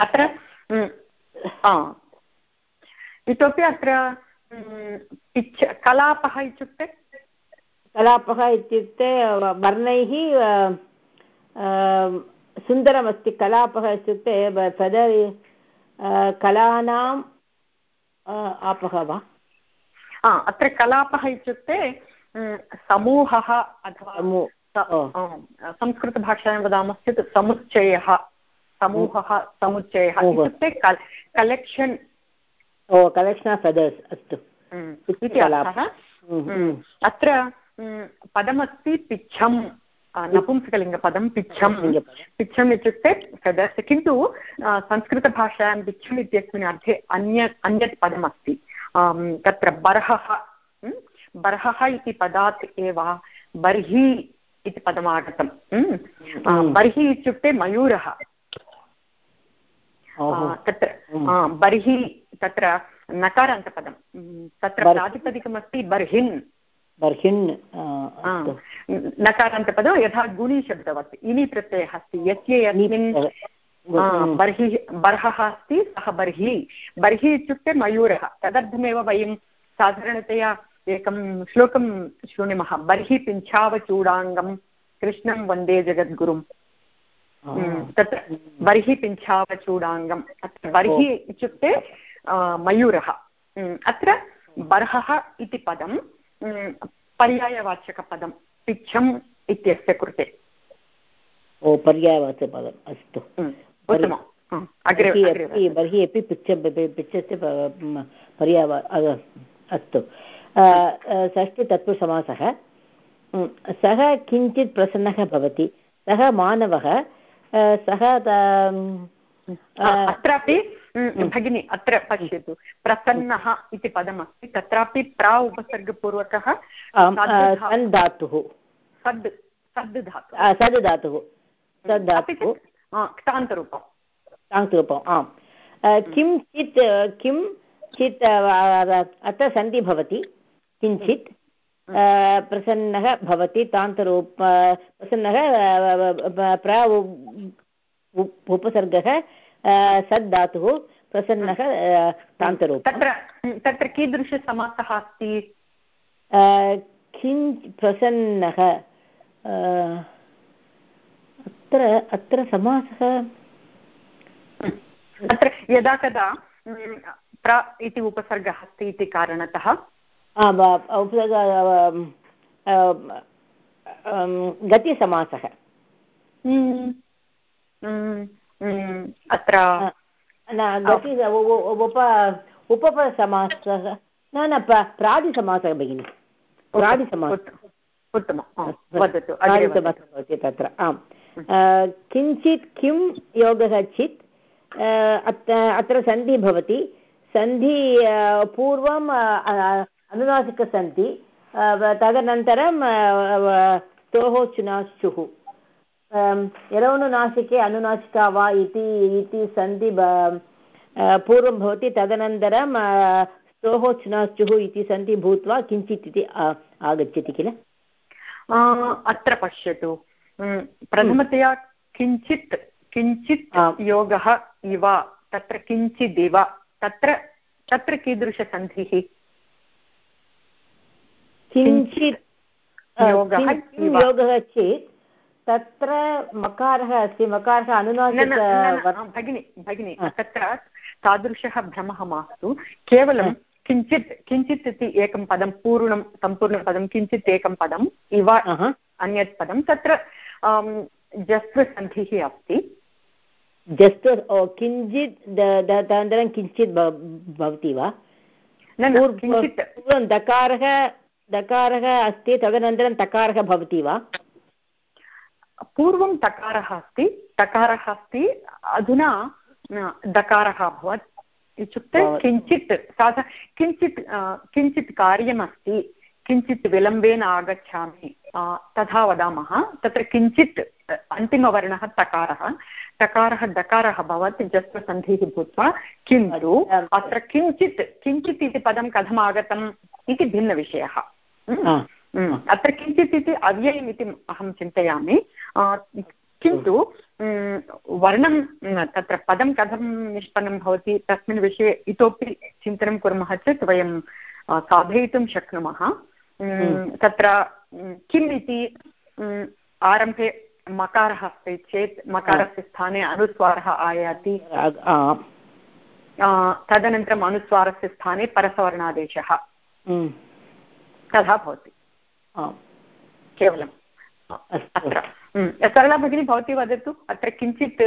अत्र इतोपि अत्र पिच्छ कलापः इत्युक्ते कलापः इत्युक्ते वर्णैः सुन्दरमस्ति कलापः इत्युक्ते फेदर् कलानाम् आपः वा अत्र कलापः इत्युक्ते समूहः अथवा संस्कृतभाषायां वदामश्चेत् समुच्चयः समूहः समुच्चयः इत्युक्ते collection of collection of feathers अस्तु। इति अर्थः। अत्र पदमस्ति पिच्छं नपुंसकलिङ्गपदं पिच्छं पिच्छम् इत्युक्ते फेदर्स् किन्तु संस्कृतभाषायां पिच्छम् इत्यस्मिन् अर्थे अन्य अन्यत् पदमस्ति। तत्र बर्हः बर्हः इति पदात् एव बर्हि इति पदमागतं। बर्हि इत्युक्ते मयूरः। तत्र बर्हि तत्र नकारान्तपदं। तत्र प्रातिपदिकमस्ति बर्हिन्। बर्हिन् नकारान्तपदं यथा गुणीशब्दवत् इनि प्रत्ययः अस्ति। यस्य यस्मिन् बर्हि बर्हः अस्ति सः बर्हि। बर्हि इत्युक्ते मयूरः। तदर्थमेव वयं साधारणतया एकं श्लोकं शृणुमः बर्हि पिञ्छावचूडाङ्गं कृष्णं वंदे जगद्गुरुं तत्र बर्हि पिञ्छावचूडाङ्गम् अत्र बर्हि इत्युक्ते मयूरः। अत्र बर्हः इति पदं पर्यायवाचकपदं पिच्छम् इत्यस्य कृते। ओ पर्यायवाचकपदम् अस्तु। बर्हि अपि पिच्छ पिच्छस्य पर्याय अस्तु। षष्ठी तत्पुरुषमासः सः किञ्चित् प्रसन्नः भवति। सः मानवः सः अत्रापि भगिनि अत्र पश्यतु। प्रसन्नः इति पदमस्ति। तत्रापि प्रा उपसर्गपूर्वकः सन् धातुः। सद् सद् धातुः। सद् धातुः। सद् धातुः। क्तान्तरूपं क्तान्तरूपम्। आम्। किं चित् अत्र सन्धि भवति। किञ्चित् प्रसन्नः भवति तान्तरूप प्रसन्नः प्र उपसर्गः सद् धातुः प्रसन्नः तान्तरूप। तत्र तत्र कीदृशसमासः अस्ति? किञ्च प्रसन्नः अत्र अत्र समासः अत्र यदा कदा प्र इति उपसर्गः अस्ति इति कारणतः गतिसमासः अत्र गति उप उपपसमासः न न प्रादिसमासः भगिनि प्रादिसमासः उत्तमं वदतु भवति तत्र आम् किञ्चित् किं योगः चित् अत्र सन्धि भवति सन्धि पूर्वम् अनुनासिकसन्धि तदनन्तरं स्तोः चुनाश्चुः यरौनुनासिके अनुनासिका वा इति इति सन्धि पूर्वं भवति। तदनन्तरं स्तोः चुनाश्चुः इति सन्धि भूत्वा किञ्चित् इति आगच्छति किल? अत्र पश्यतु। प्रथमतया किञ्चित् किञ्चित् योगः इव तत्र किञ्चिदिव तत्र तत्र कीदृशसन्धिः? किञ्चित् योगः चेत् तत्र मकारः अस्ति मकारः अनुनासिक भगिनि भगिनि तत्र तादृशः भ्रमः मास्तु। केवलं किञ्चित् किञ्चित् इति एकं पदं पूर्णं सम्पूर्णं पदं किञ्चित् एकं पदम् इव अन्यत् पदं तत्र जस्वसन्धिः अस्ति। जस्ट् किञ्चित् तदनन्तरं किञ्चित् भवति वा? पूर्वं दकारः दकारः अस्ति तदनन्तरं तकारः भवति वा? पूर्वं तकारः अस्ति तकारः अस्ति अधुना दकारः अभवत्। इत्युक्ते किञ्चित् साधा किञ्चित् किञ्चित् कार्यमस्ति किञ्चित् विलम्बेन आगच्छामि तथा वदामः। तत्र किञ्चित् अन्तिमवर्णः तकारः। तकारः दकारः भवत् जस्वसन्धिः भूत्वा किन्तु अत्र किञ्चित् किञ्चित् इति पदं कथम् आगतम् इति भिन्नविषयः। अत्र किञ्चित् इति अव्ययम् इति अहं चिन्तयामि. किन्तु वर्णं तत्र पदं कथं निष्पन्नं भवति तस्मिन् विषये इतोपि चिन्तनं कुर्मः चेत् वयं साधयितुं शक्नुमः. तत्र किम् इति आरम्भे मकारः अस्ति चेत् मकारस्य स्थाने अनुस्वारः आयाति। तदनन्तरम् अनुस्वारस्य स्थाने परसवर्णादेशः। तथा भवति। केवलम्। अत्र सरला भगिनी भवती वदतु अत्र किञ्चित्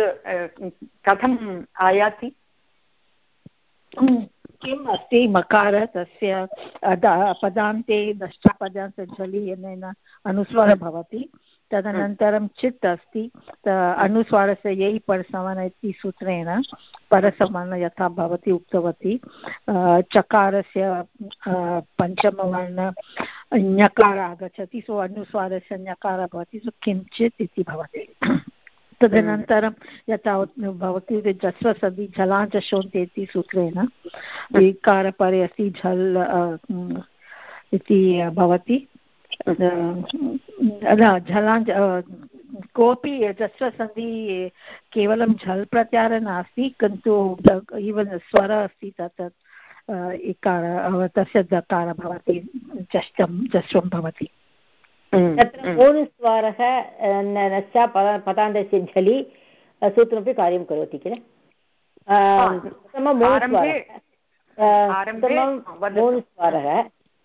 कथम् आयाति? किम् अस्ति मकार? तस्य पदान्ते दष्टपदान्त अनेन अनुस्वारः भवति तदनन्तरं चित् अस्ति। अनुस्वारस्य यै परसमान इति सूत्रेण परसमान यथा भवती उक्तवती। चकारस्य पञ्चमवर्ण ञकार आगच्छति सो अनुस्वारस्य ञकार भवति सो किञ्चित् इति भवति। तदनन्तरं यथा भवति जस्वसदि झलाञ्चशोन्ते इति सूत्रेण विकारपरे अस्ति झल् इति भवति। झलाञ्च कोऽपि जस्वसन्धि केवलं झल् प्रत्याहारः नास्ति किन्तु इवन् स्वरः अस्ति तत् इकार तस्य दकार भवति जष्टं जस्वं भवति तत्र मूलस्वारः नश्च पदान्तस्य झलि सूत्रमपि कार्यं करोति किल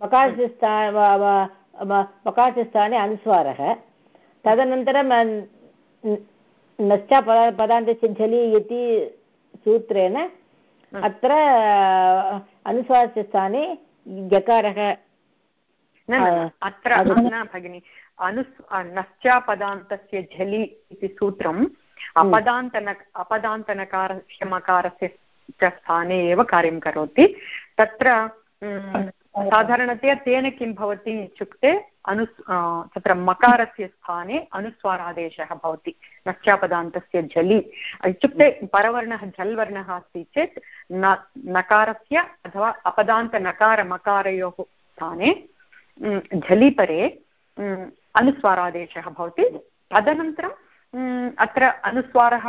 मकारस्य मकारस्य स्थाने अनुस्वारः। तदनन्तरं नश्च पदान्तस्य झलि इति सूत्रेण अत्र अनुस्वारस्य स्थाने यकारः अत्र न भगिनि अनु नश्चापदान्तस्य झलि इति सूत्रम् अपदान्तन अपदान्तनकारस्य मकारस्य च स्थाने एव कार्यं करोति। तत्र साधारणतया तेन किं भवति इत्युक्ते अनु तत्र मकारस्य स्थाने अनुस्वारादेशः भवति नश्चापदान्तस्य झलि। इत्युक्ते परवर्णः झल् वर्णः अस्ति चेत् न, नकारस्य अथवा अपदान्तनकारमकारयोः स्थाने झलिपरे अनुस्वारादेशः भवति। तदनन्तरम् अत्र अनुस्वारः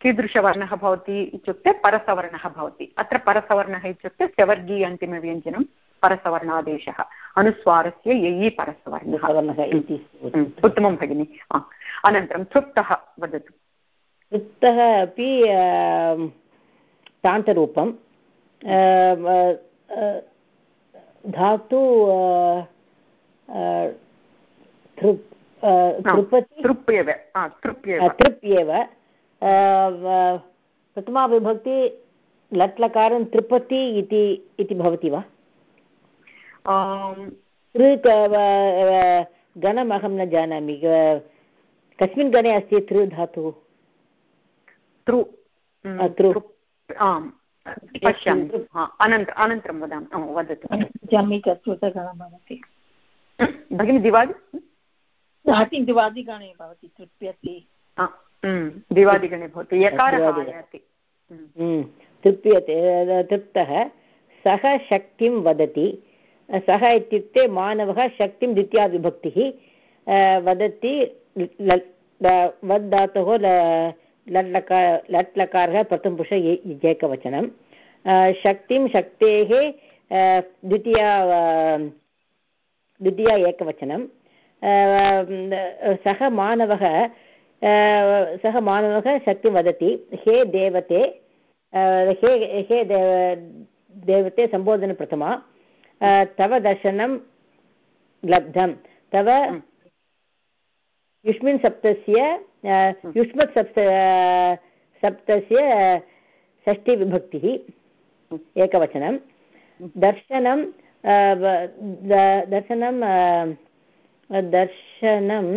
कीदृशवर्णः भवति इत्युक्ते परसवर्णः भवति। अत्र परसवर्णः इत्युक्ते स्यवर्गीय अन्तिमव्यञ्जनं परसवर्णादेशः। अनुस्वारस्य ययि परसवर्णः। इति उत्तमं भगिनि। अनन्तरं तृप्तः वदतु। तृप्तः अपि तान्तरूपं धातु तृप्येव। तृप्येव। प्रथमाविभक्ति लट्लकारं तृपति इति इति भवति वा? गणम् अहं न जानामि। कस्मिन् गणे अस्ति तृ धातुः? आम्। पश्यामि। अनन्तरं वदामि। वदतु। चतुर्थगणं भवति। भगिनि दिवादि दिवादिगणे भवति तृप्यते दिवादिगणे भवति यकारः आयाति तृप्यते तृप्तः सः शक्तिं वदति सः इत्युक्ते मानवः शक्तिं द्वितीयाविभक्तिः वदति वद् धातोः लट् लकार प्रथमपुरुष एकवचनं शक्तिं शक्तेः द्वितीया द्वितीया एकवचनं सः मानवः सः मानवः शक्तिं वदति हे देवते हे हे देवते सम्बोधनप्रथमा तव दर्शनं लब्धं तव युष्मिन् सप्तस्य युष्मत् सप्त सप्तस्य षष्टिविभक्तिः एकवचनं दर्शनं दर्शनं दर्शनम्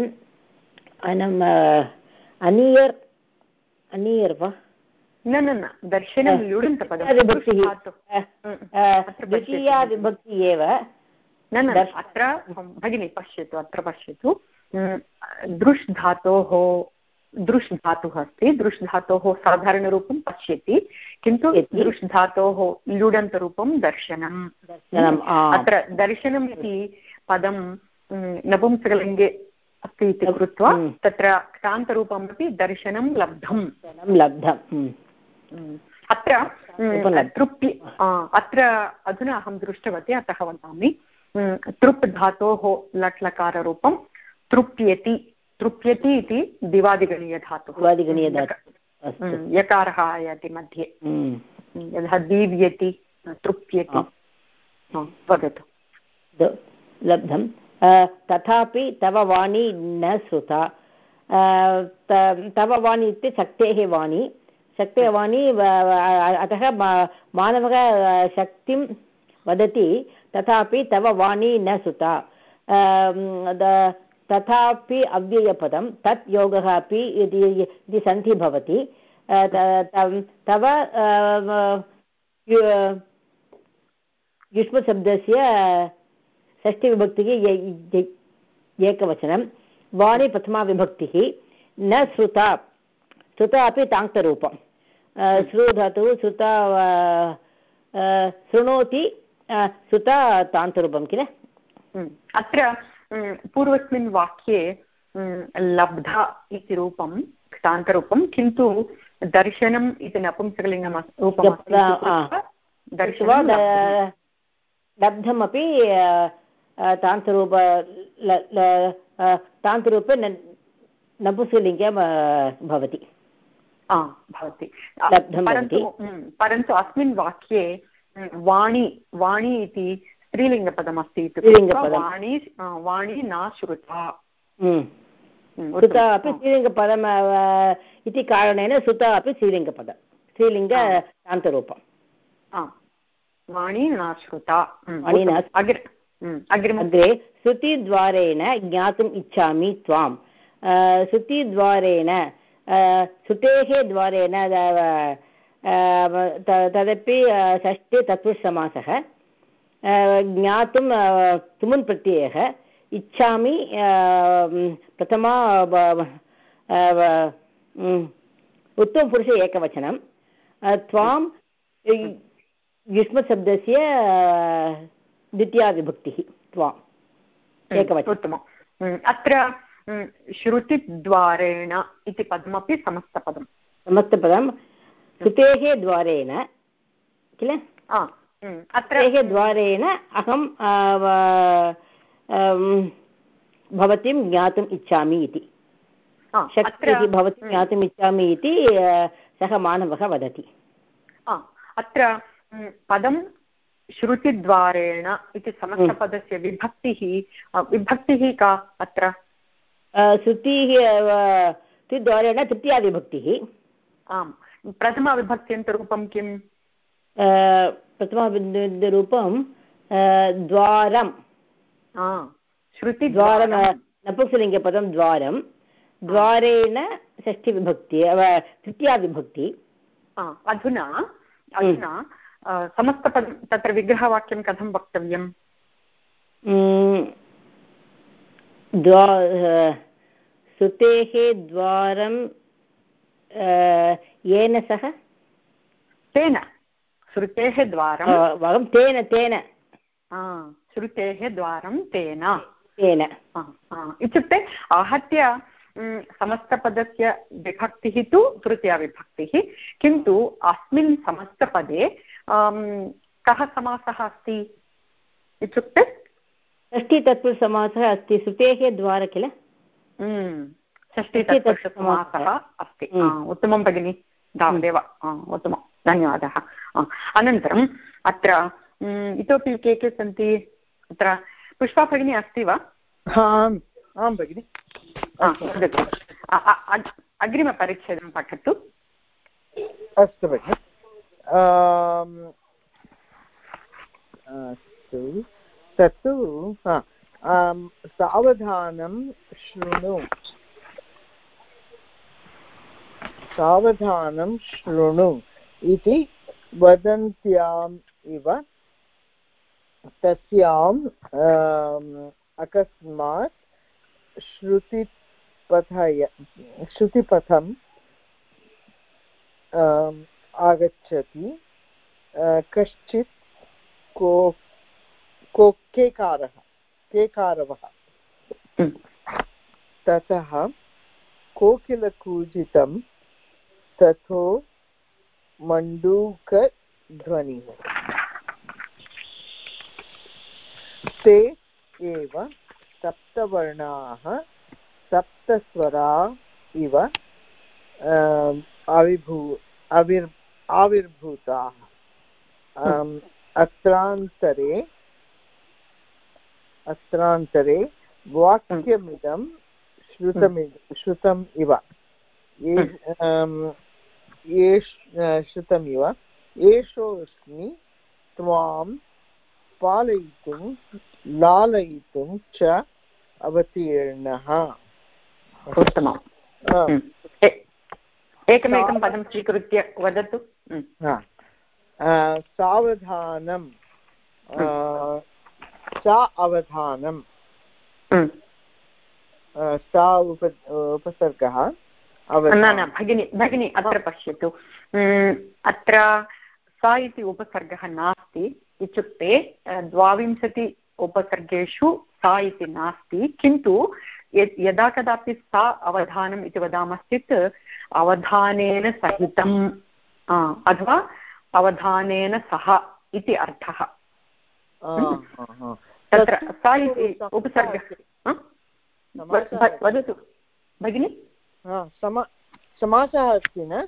अनम् अनियर् अनियर् वा? न न न दर्शनं विभक्तिः। द्वितीया विभक्ति एव। न न अत्र भगिनि पश्यतु अत्र पश्यतु। दृश् धातोः दृश् धातुः अस्ति। दृश् धातोः साधारणरूपं पश्यति। किन्तु दृश् धातोः लुडन्तरूपं दर्शनम्। अत्र दर्शनम् इति पदं नपुंसकलिङ्गे अस्ति इति कृत्वा तत्र क्तान्तरूपमपि दर्शनं लब्धं लब्धम्। अत्र तृप्ति अत्र अधुना अहं दृष्टवती अतः वदामि। तृप् धातोः लट् लकाररूपं तृप्यति तृप्यति इति दिवादिगणीयधातुः। दिवादिगणीयधातुः। यकारः आयाति मध्ये। यथा दीव्यति तृप्यति। वदतु। लब्धं तथापि तव वाणी न श्रुता तव वाणी इत्युक्ते शक्तेः वाणी। शक्तेः वाणी अतः मानवः शक्तिं वदति तथापि तव वाणी न श्रुता तथापि अव्ययपदं तत् योगः अपि इति सन्धि भवति तव युष्मशब्दस्य षष्टिविभक्तिः एकवचनं। वाणि प्रथमा विभक्तिः न श्रुता। श्रुता अपि ताङ्क्तरूपं श्रु धातुः श्रुता शृणोति श्रुता तान्तरूपं किल? अत्र पूर्वस्मिन् वाक्ये लब्धा इति रूपं क्तान्तरूपं किन्तु दर्शनम् इति नपुंसकलिङ्गम् रूपं लब्धमपि तान्तरूप तान्तरूपे नपुंसकलिङ्गे भवति। भवति। परन्तु परन्तु अस्मिन् वाक्ये वाणी वाणी इति स्त्रीलिङ्गपदमस्ति वाणी वाणी न श्रुता। श्रुता अपि स्त्रीलिङ्गपदम् इति कारणेन श्रुता अपि स्त्रीलिङ्गपदं स्त्रीलिङ्ग वाणी न श्रुता। अग्रे श्रुतिद्वारेण ज्ञातुम् इच्छामि त्वां श्रुतिद्वारेण श्रुतेः द्वारेण तदपि षष्ठे तत्पुरुषसमासः ज्ञातुं तुमुन् प्रत्ययः इच्छामि प्रथमा उत्तमपुरुष एकवचनं त्वां युष्मशब्दस्य द्वितीया विभक्तिः त्वाम् एकवचनम् उत्तमम्। अत्र श्रुतिद्वारेण इति पदमपि समस्तपदं समस्तपदं श्रुतेः द्वारेण किल? अत्र द्वारेण अहं भवतीं ज्ञातुम् इच्छामि इति। शक्तिः भवतीं ज्ञातुम् इच्छामि इति सः मानवः वदति। अत्र पदं श्रुतिद्वारेण इति समस्तपदस्य विभक्तिः विभक्तिः का अत्र? श्रुतिः द्वारेण तृतीया विभक्तिः आम्। प्रथमविभक्त्यन्तरूपं किम्? प्रथमरूपं द्वारं श्रुतिद्वारं नपुंसलिङ्गपदं द्वारं द्वारेण षष्ठीविभक्ति तृतीया विभक्ति अधुना अधुना समस्तपदं तत्र विग्रहवाक्यं कथं वक्तव्यम्? द्वा श्रुतेः द्वारं येन सह? तेन श्रुतेः द्वारं। तेन तेन। श्रुतेः द्वारं तेन। तेन। इत्युक्ते आहत्य समस्तपदस्य विभक्तिः तु तृतीयाविभक्तिः किन्तु अस्मिन् समस्तपदे कः समासः अस्ति इत्युक्ते? षष्टितत्पुरुषसमासः अस्ति श्रुतेः द्वार किल? षष्टितत्पुरुषसमासः अस्ति. उत्तमं भगिनि. तावदेव उत्तमं. धन्यवादः. अनन्तरम् अत्र इतोपि के के सन्ति? अत्र पुष्पा भगिनी अस्ति वा? आम् आं भगिनि अग्रिमपरिच्छेदं पठतु. अस्तु भगिनि. अस्तु तत्तु सावधानं शृणु। सावधानं शृणु इति वदन्त्याम् इव। तस्याम् अकस्मात् श्रुतिपथय श्रुतिपथम् आगच्छति कश्चित् को को केकारः केकारवः। ततः कोकिलकूजितं तथो मण्डूकध्वनिः। ते एव सप्तवर्णाः सप्तस्वरा इव आविर्भू आविर् आविर्भूताः। अत्रान्तरे अत्रान्तरे वाक्यमिदं श्रुतमि श्रुतम् इव। श्रुतमिव। एषोऽस्मि त्वां पालयितुं लालयितुं च अवतीर्णः। उत्तमम्। एकमेकं पदं स्वीकृत्य वदतु। सावधानं. सा अवधानं. सा उप उपसर्गः न न भगिनि भगिनि अत्र पश्यतु. अत्र सा इति उपसर्गः नास्ति इत्युक्ते द्वाविंशति उपसर्गेषु सा इति नास्ति किन्तु यदा कदापि सा अवधानम् इति वदामश्चेत् अवधानेन सहितम् अथवा अवधानेन सह इति अर्थः। तत्र सा इति उपसर्गः वदतु। भगिनि? समासः अस्ति न?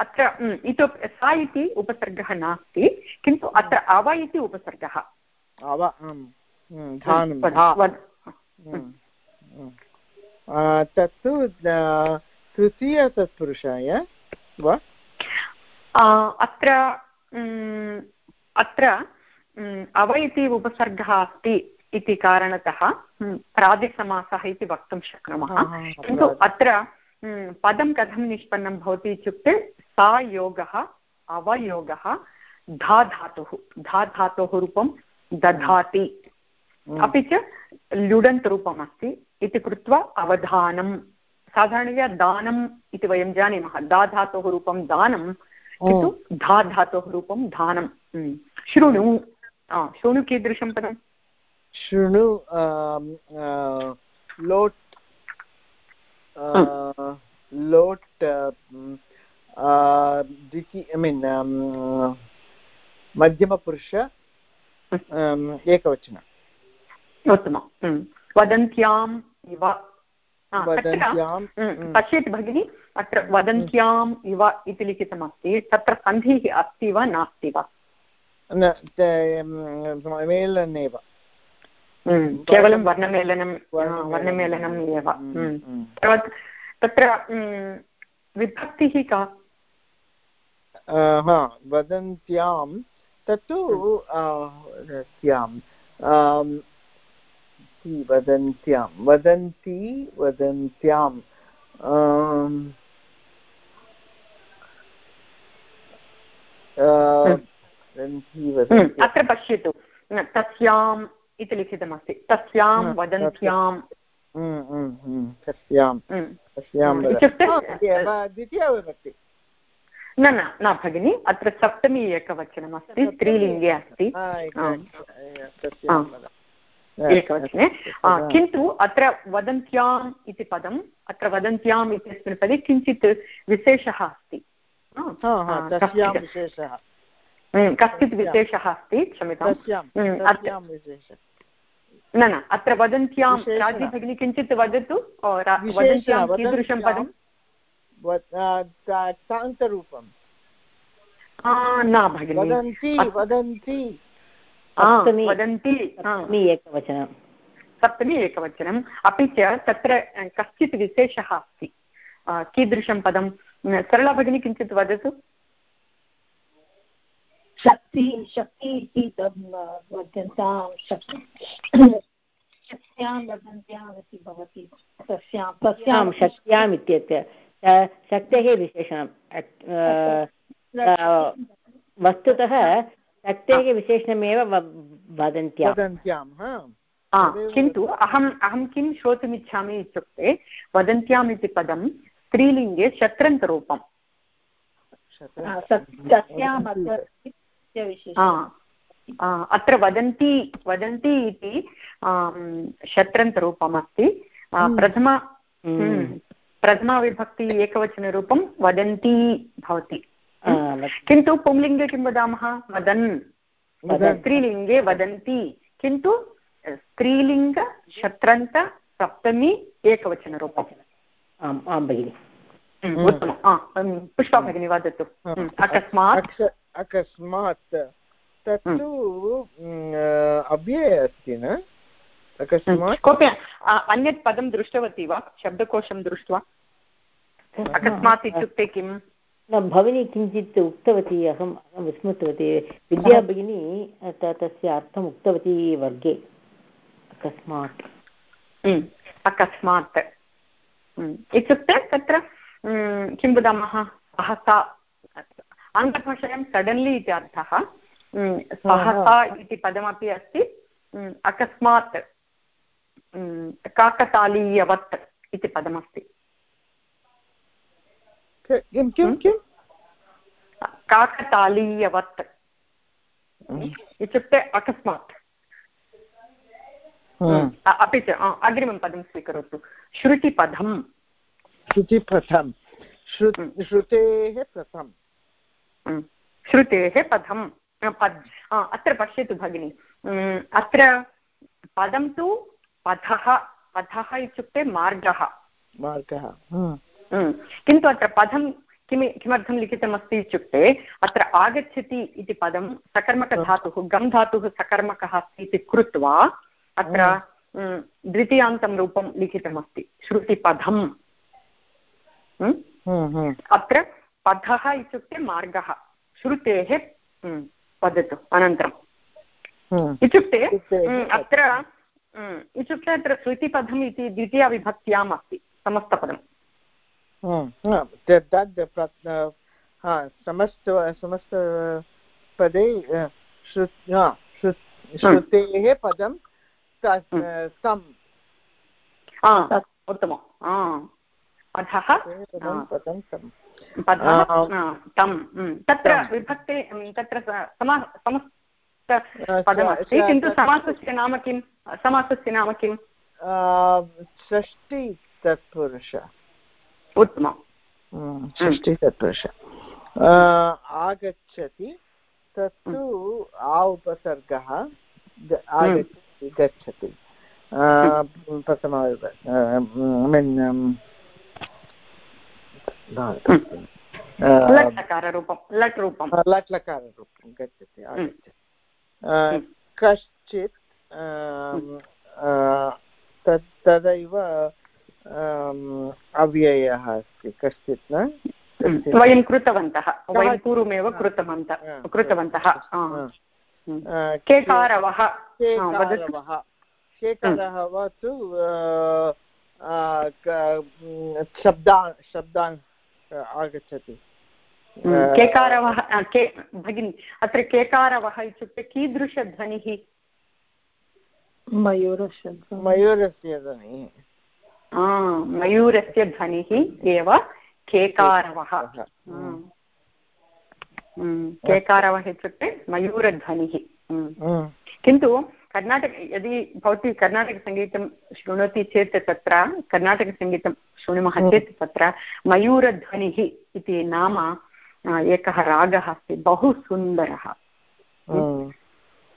अत्र इतोपि सा इति उपसर्गः नास्ति किन्तु अत्र अव इति उपसर्गः। अव तत्तु तृतीयतत्पुरुषाय वा? अत्र अत्र अव इति उपसर्गः अस्ति इति कारणतः प्रादिसमासः इति वक्तुं शक्नुमः। किन्तु अत्र पदं कथं निष्पन्नं भवति इत्युक्ते सा योगः अवयोगः धा धातुः धा धातोः रूपं दधाति। अपि च ल्युडन्त् रूपम् अस्ति इति कृत्वा अवधानं। साधारणतया दानम् इति वयं जानीमः। दा धातोः रूपं दानं किन्तु धा धातोः रूपं धानं शृणु। शृणु कीदृशं पदं शृणु लोट् लोट् द्विति ऐ मीन् मध्यमपुरुष एकवचनम् उत्तमं वदन्त्याम् इव पश्यति भगिनि अत्र वदन्त्याम् इव इति लिखितमस्ति तत्र सन्धिः अस्ति वा नास्ति वा? मेलनेव केवलं वर्णमेलनं वर्णमेलनम् एव। तत्र विभक्तिः का? हा वदन्त्यां तत्तु स्यां वदन्त्यां। वदन्ति वदन्त्यां। वदन्ति हम्म, वदन्ति अत्र पश्यतु। न, तस्याम् इति लिखितमस्ति। तस्यां वदन्त्यां। हम्म, हम्म, तस्यां। हम्म, तस्यां द्वितीयविभक्ति न न न भगिनि अत्र सप्तमी एकवचनमस्ति। स्त्रीलिङ्गे अस्ति। एकवचने किन्तु अत्र वदन्त्याम् इति पदम् अत्र वदन्त्याम् इत्यस्मिन् पदे किञ्चित् विशेषः अस्ति। हा, हा, कश्चित्। विशेषः। हम्म, अस्ति क्षम्यताम्। तस्यां हम्म, न न अत्र वदन्त्यां। राज़ी भगिनी किञ्चित् वदतु। वदन्त्यां कीदृशं पदं न भगिनि। वदन्ति वदन्ति। सप्तमी- वदन्ति। सप्तमी एकवचनं। सप्तमी एकवचनम्। अपि च तत्र कश्चित् विशेषः अस्ति। कीदृशं पदं? सरला भगिनी किञ्चित् वदतु। शक्ति शक्ति इति वदन्तां शक्ति। शक्त्यां वदन्त्याम् इति भवति। तस्यां तस्यां शक्त्याम् इत्यस्य शक्तेः विशेषणं वस्तुतः शक्तेः विशेषणमेव व- वदन्त्याम् वदन्त्यां हा। आ, तदेव किन्तु अहम् अहं किं श्रोतुमिच्छामि इत्युक्ते वदन्त्याम् इति पदं स्त्रीलिङ्गे शत्रन्तरूपम् अत्र वदन्ति वदन्ति इति आम्, शत्रन्तरूपमस्ति प्रथम हम्म, प्रथमाविभक्ति एकवचनरूपं वदन्ती भवति। किन्तु पुंलिङ्गे किं वदामः वदन् स्त्रीलिङ्गे वदन्ति किन्तु स्त्रीलिङ्ग शत्रन्त सप्तमी एकवचनरूपम् आम् आं भगिनि हम्म, पुष्पा भगिनी वदतु अकस्मात् अकस्मात् तत्तु अव्यये अस्ति न अकस्मात् कोऽपि अन्यत् पदं दृष्टवती वा शब्दकोशं दृष्ट्वा अकस्मात् इत्युक्ते किम् न भगिनी किञ्चित् उक्तवती अहम् अहं विस्मृतवती। विद्या भगिनी तस्य अर्थम् उक्तवती वर्गे। अकस्मात्। अकस्मात्। इत्युक्ते तत्र किं वदामः? सहसा आङ्ग्लभाषायां सडन्लि इति अर्थः। सहसा इति पदमपि अस्ति। अकस्मात्। काकतालीयवत् इति पदमस्ति। किं किं किं काकतालीयवत् इत्युक्ते अकस्मात्। हम्म, अपि च अग्रिमं पदं स्वीकरोतु। श्रुतिपदम् श्रुतिप्रथम् श्रु हम्म। श्रुतेः प्रथम्। हम्म, श्रुतेः पदम् अ, पद् अत्र पश्यतु भगिनि। हम्म, अत्र पदं तु पथः पथः इत्युक्ते मार्गः। मार्गः। हम्म, हम्म, किन्तु अत्र पदं किमि किमर्थं लिखितमस्ति इत्युक्ते अत्र आगच्छति इति पदं सकर्मकधातुः गम् धातुः सकर्मकः अस्ति इति कृत्वा अत्र हम्म, द्वितीयान्तं रूपं लिखितमस्ति श्रुतिपदम्। हम्म, हम्म, हम्म। अत्र पथः इत्युक्ते मार्गः श्रुतेः हम्म, वदतु अनन्तरम्। हम्म। इत्युक्ते हम्म, अत्र हम्म, इत्युक्ते अत्र श्रुतिपदम् इति द्वितीयाविभक्त्याम् अस्ति समस्तपदम्। हम्म, तद् हा समस्त समस्तपदे श्रु श्रु- श्रुतेः पदं तत् तं उत्तमम् अधः पदं पदं तं तत्र विभक्ते तत्र स- समा समस्त स- पदमस्ति स- किन्तु समासस्य नाम किं समासस्य नाम आ, षष्टि तत्पुरुष तत्पुरुष आ, आगच्छति। तत्तु आ उपसर्गः आगच्छति गच्छति। प्रथमा मीन् लट् रूपं लट् गच्छति आगच्छति। कश्चित् तदैव अव्ययः अस्ति कश्चित् न? वयं कृतवन्तः वयं पूर्वमेव कृतवन्तः कृतवन्तः. हम्म। केकारवः शेकारः वा तु आ, आ, क- म, शब्दा शब्दान् आगच्छति। केकारवः के भगिनि अत्र केकारवः इत्युक्ते कीदृशध्वनिः? मयूरशब्दः मयूरस्य ध्वनिः। मयूरस्य ध्वनिः एव केकारवः हम्म। हम्म, केकारवः इत्युक्ते मयूरध्वनिः हम्म। हम्म। किन्तु कर्णाटक यदि भवती कर्णाटकसङ्गीतं शृणोति चेत् तत्र कर्णाटकसङ्गीतं शृणुमः चेत् तत्र मयूरध्वनिः इति नाम एकः रागः अस्ति बहु सुन्दरः हम्म।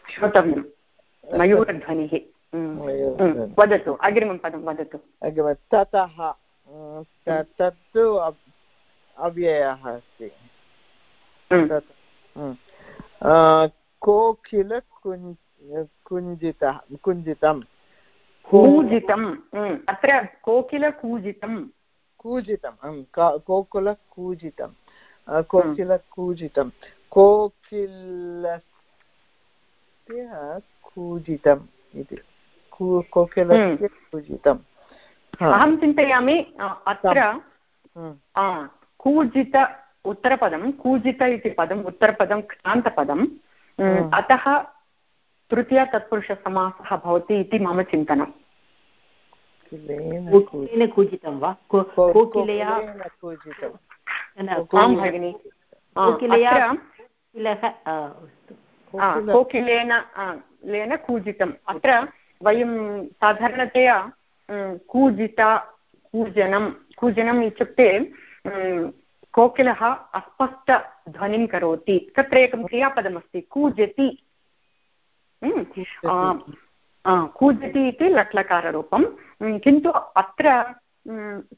श्रोतव्यं मयूरध्वनिः हम्म। हम्म, वदतु अग्रिमं पदं वदतु ततः तत्तु अव्ययः अस्ति कोकिल कुञ्जितः कुञ्जितं कूजितं हम्म, अत्र कोकिलकूजितं कूजितम् अं, कोकुलकूजितं कोकिलकूजितं कोकिलस्य कूजितम् इति कोकिलस्य कूजितं हा, अहं चिन्तयामि अत्र हम्म, कूजित उत्तरपदं कूजित इति पदम् उत्तरपदं क्रान्तपदम् हम्म। अतः तृतीया तत्पुरुषसमासः भवति इति मम चिन्तनम्। कोकिलेन कूजितं। वा? कोकिलया आं भगिनि। कोकिलेन लेन कूजितम्। अत्र वयं साधारणतया कूजित कूजनं कूजनम् इत्युक्ते कोकिलः अस्पष्टध्वनिं करोति। तत्र एकं क्रियापदमस्ति कूजति। कूजति इति। लट्लकाररूपं किन्तु अत्र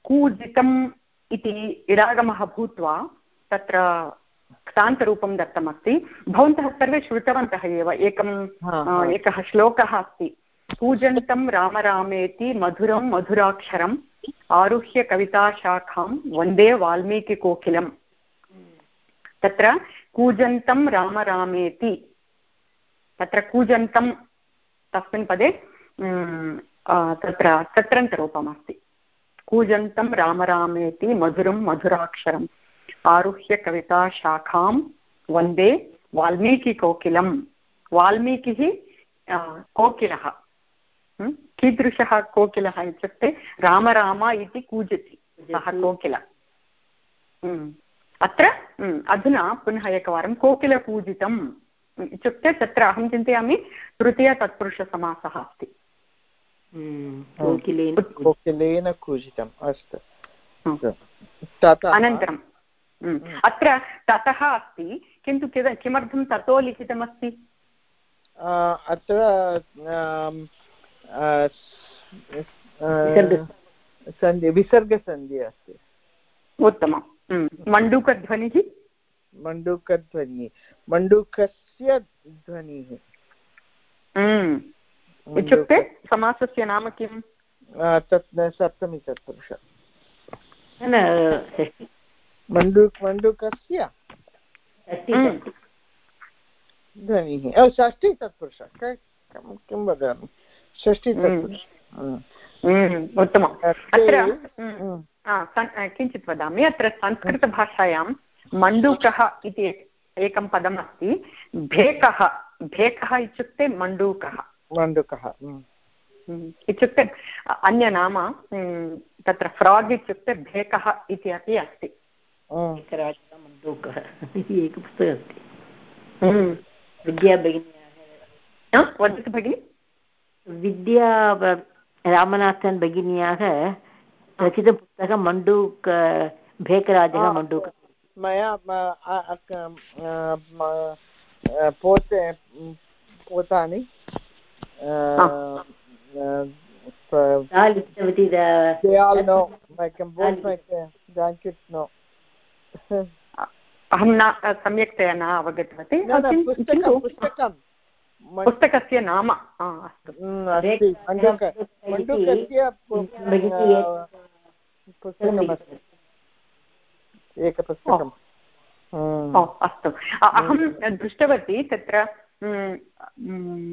कूजितम् इति इडागमः भूत्वा तत्र क्तान्तरूपं दत्तमस्ति। भवन्तः सर्वे श्रुतवन्तः एव एकं आ, हा। एकः श्लोकः अस्ति। कूजन्तं रामरामेति मधुरं मधुराक्षरम्, आरुह्य कविताशाखां वंदे वाल्मीकिकोकिलम्। तत्र कूजन्तं रामरामेति, तत्र कूजन्तं तस्मिन् पदे तत्र तत्रन्तरूपमस्ति। कूजन्तं रामरामेति मधुरं मधुराक्षरम्, आरुह्य कविताशाखां वंदे वाल्मीकिकोकिलं वाल्मीकिः कोकिलः? कीदृशः कोकिलः इत्युक्ते रामराम इति कूजति। सः कोकिल। हं। अत्र हं, अधुना पुनः एकवारं कोकिलपूजितम् इत्युक्ते तत्र अहं चिन्तयामि तृतीयतत्पुरुषसमासः अस्ति। हम्म, कोकिलेन कूजितं। कोकिलेन कूजितम् अस्तु। ततः अनन्तरं हं. अत्र ततः अस्ति किन्तु किमर्थं ततो लिखितमस्ति? अ, अत्र सन्धि विसर्गसन्धि अस्ति उत्तमं मण्डूकध्वनिः मण्डूकध्वनिः मण्डूकस्य ध्वनिः इत्युक्ते समासस्य नाम अ, तत् न, सप्तमी तत्पुरुष मण्डूक् मण्डूकस्य ध्वनिः ओ षष्ठी तत्पुरुष किं किं वदामि षष्ठी तत्पुरुष हं. हं, उत्तमम्। अत्र किञ्चित् वदामि। अत्र संस्कृतभाषायां मण्डूकः इति एकं पदम् अस्ति। भेकः भेकः इत्युक्ते मण्डूकः। मण्डूकः इत्युक्ते अन्यनाम तत्र फ्राग् इत्युक्ते भेकः इति अपि अस्ति। हं. मण्डूकः इति एकं अस्ति। विद्या भगिन्याः आ, वदतु भगिनि। विद्या ब- रामनाथन् भगिन्याः रचितं पुस्तकं मण्डूक भेकराजः मण्डूक मया पोते पोतानि लिखितवती अहं न सम्यक्तया न अवगतवती पुस्तकं पुस्तकस्य नाम। अस्तु। पुस्तकमस्ति अहं दृष्टवती तत्र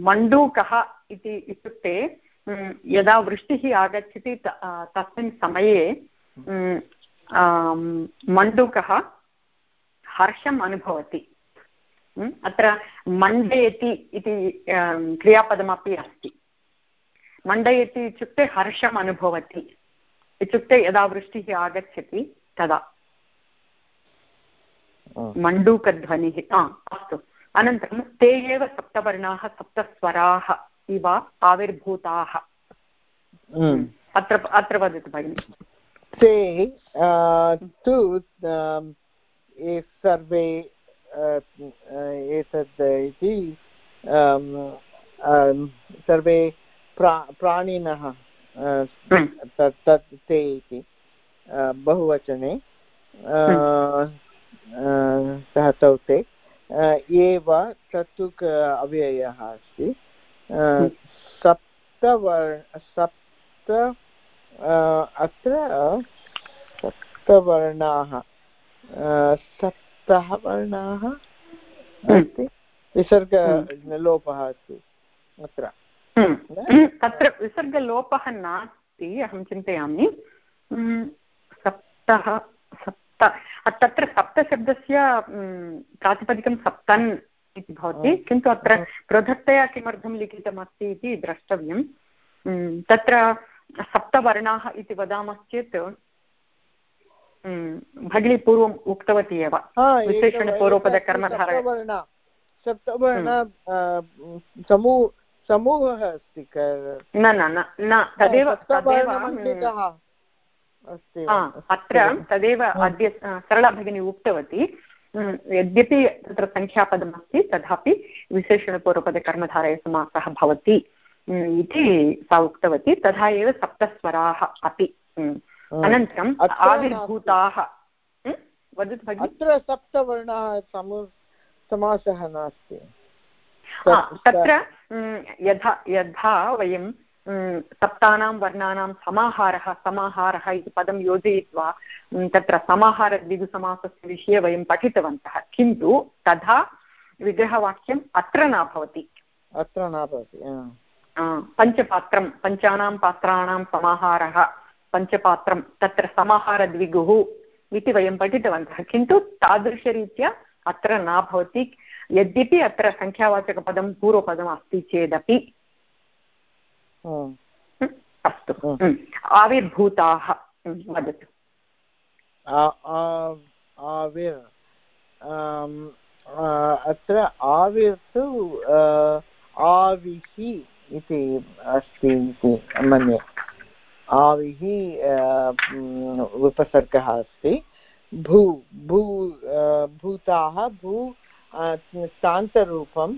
मण्डूकः इति इत्युक्ते यदा वृष्टिः आगच्छति तस्मिन् समये मण्डूकः हर्षम् अनुभवति। अत्र मण्डयति इति अं, क्रियापदमपि अस्ति। मण्डयति इत्युक्ते हर्षम् अनुभवति। इत्युक्ते यदा वृष्टिः आगच्छति तदा। मण्डूकध्वनिः हा अस्तु। अनन्तरं ते एव सप्तवर्णाः सप्तस्वराः इव आविर्भूताः। हम्म। अत्र अत्र वदतु भगिनि। ते तु सर्वे एतद् इति सर्वे प्रा प्राणिनः हम्म। तत् तत् ते इति बहुवचने सः तौ ते एव तत्तु अव्ययः अस्ति सप्तवर्ण सप्त अत्र सप्तवर्णाः सप्तः वर्णाः अस्ति। विसर्गलोपः अस्ति। अत्र। तत्र विसर्गलोपः नास्ति अहं चिन्तयामि। सप्तः सप्त तत्र सप्तशब्दस्य प्रातिपदिकं सप्तन् इति भवति। किन्तु अत्र पृथक्तया किमर्थं लिखितमस्ति इति द्रष्टव्यं तत्र सप्तवर्णाः इति वदामश्चेत् भगिनी पूर्वम् उक्तवती एव। विशेषणपूर्वपदकर्मधारय सप्तवर्ण समूह समूहः अस्ति न न न तदेव अत्र तदेव अद्य सरला भगिनी उक्तवती। यद्यपि तत्र सङ्ख्यापदमस्ति तथापि विशेषणपूर्वपदकर्मधारयसमासः भवति। इति सा उक्तवती। तथा एव सप्तस्वराः अपि। अनन्तरम् आविर्भूताः। वदतु भगिनि? अत्र सप्तवर्णाः समासः नास्ति। तत्र यथा यथा वयं सप्तानां वर्णानां समाहारः समाहारः इति पदं योजयित्वा तत्र समाहारद्विगुसमासस्य विषये वयं पठितवन्तः। किन्तु तथा विग्रहवाक्यम् अत्र न भवति। अत्र न भवति पञ्चपात्रं पञ्चानां पात्राणां समाहारः पञ्चपात्रं तत्र समाहारद्विगुः इति वयं पठितवन्तः। किन्तु तादृशरीत्या अत्र न भवति। यद्यपि अत्र सङ्ख्यावाचकपदं पूर्वपदम् अस्ति। चेदपि अस्तु आविर्भूताः वदतु। आविर् अत्र आविर् तु आविः इति अस्ति इति मन्ये। आविः उपसर्गः अस्ति। भू भू भूताः भू तान्तरूपं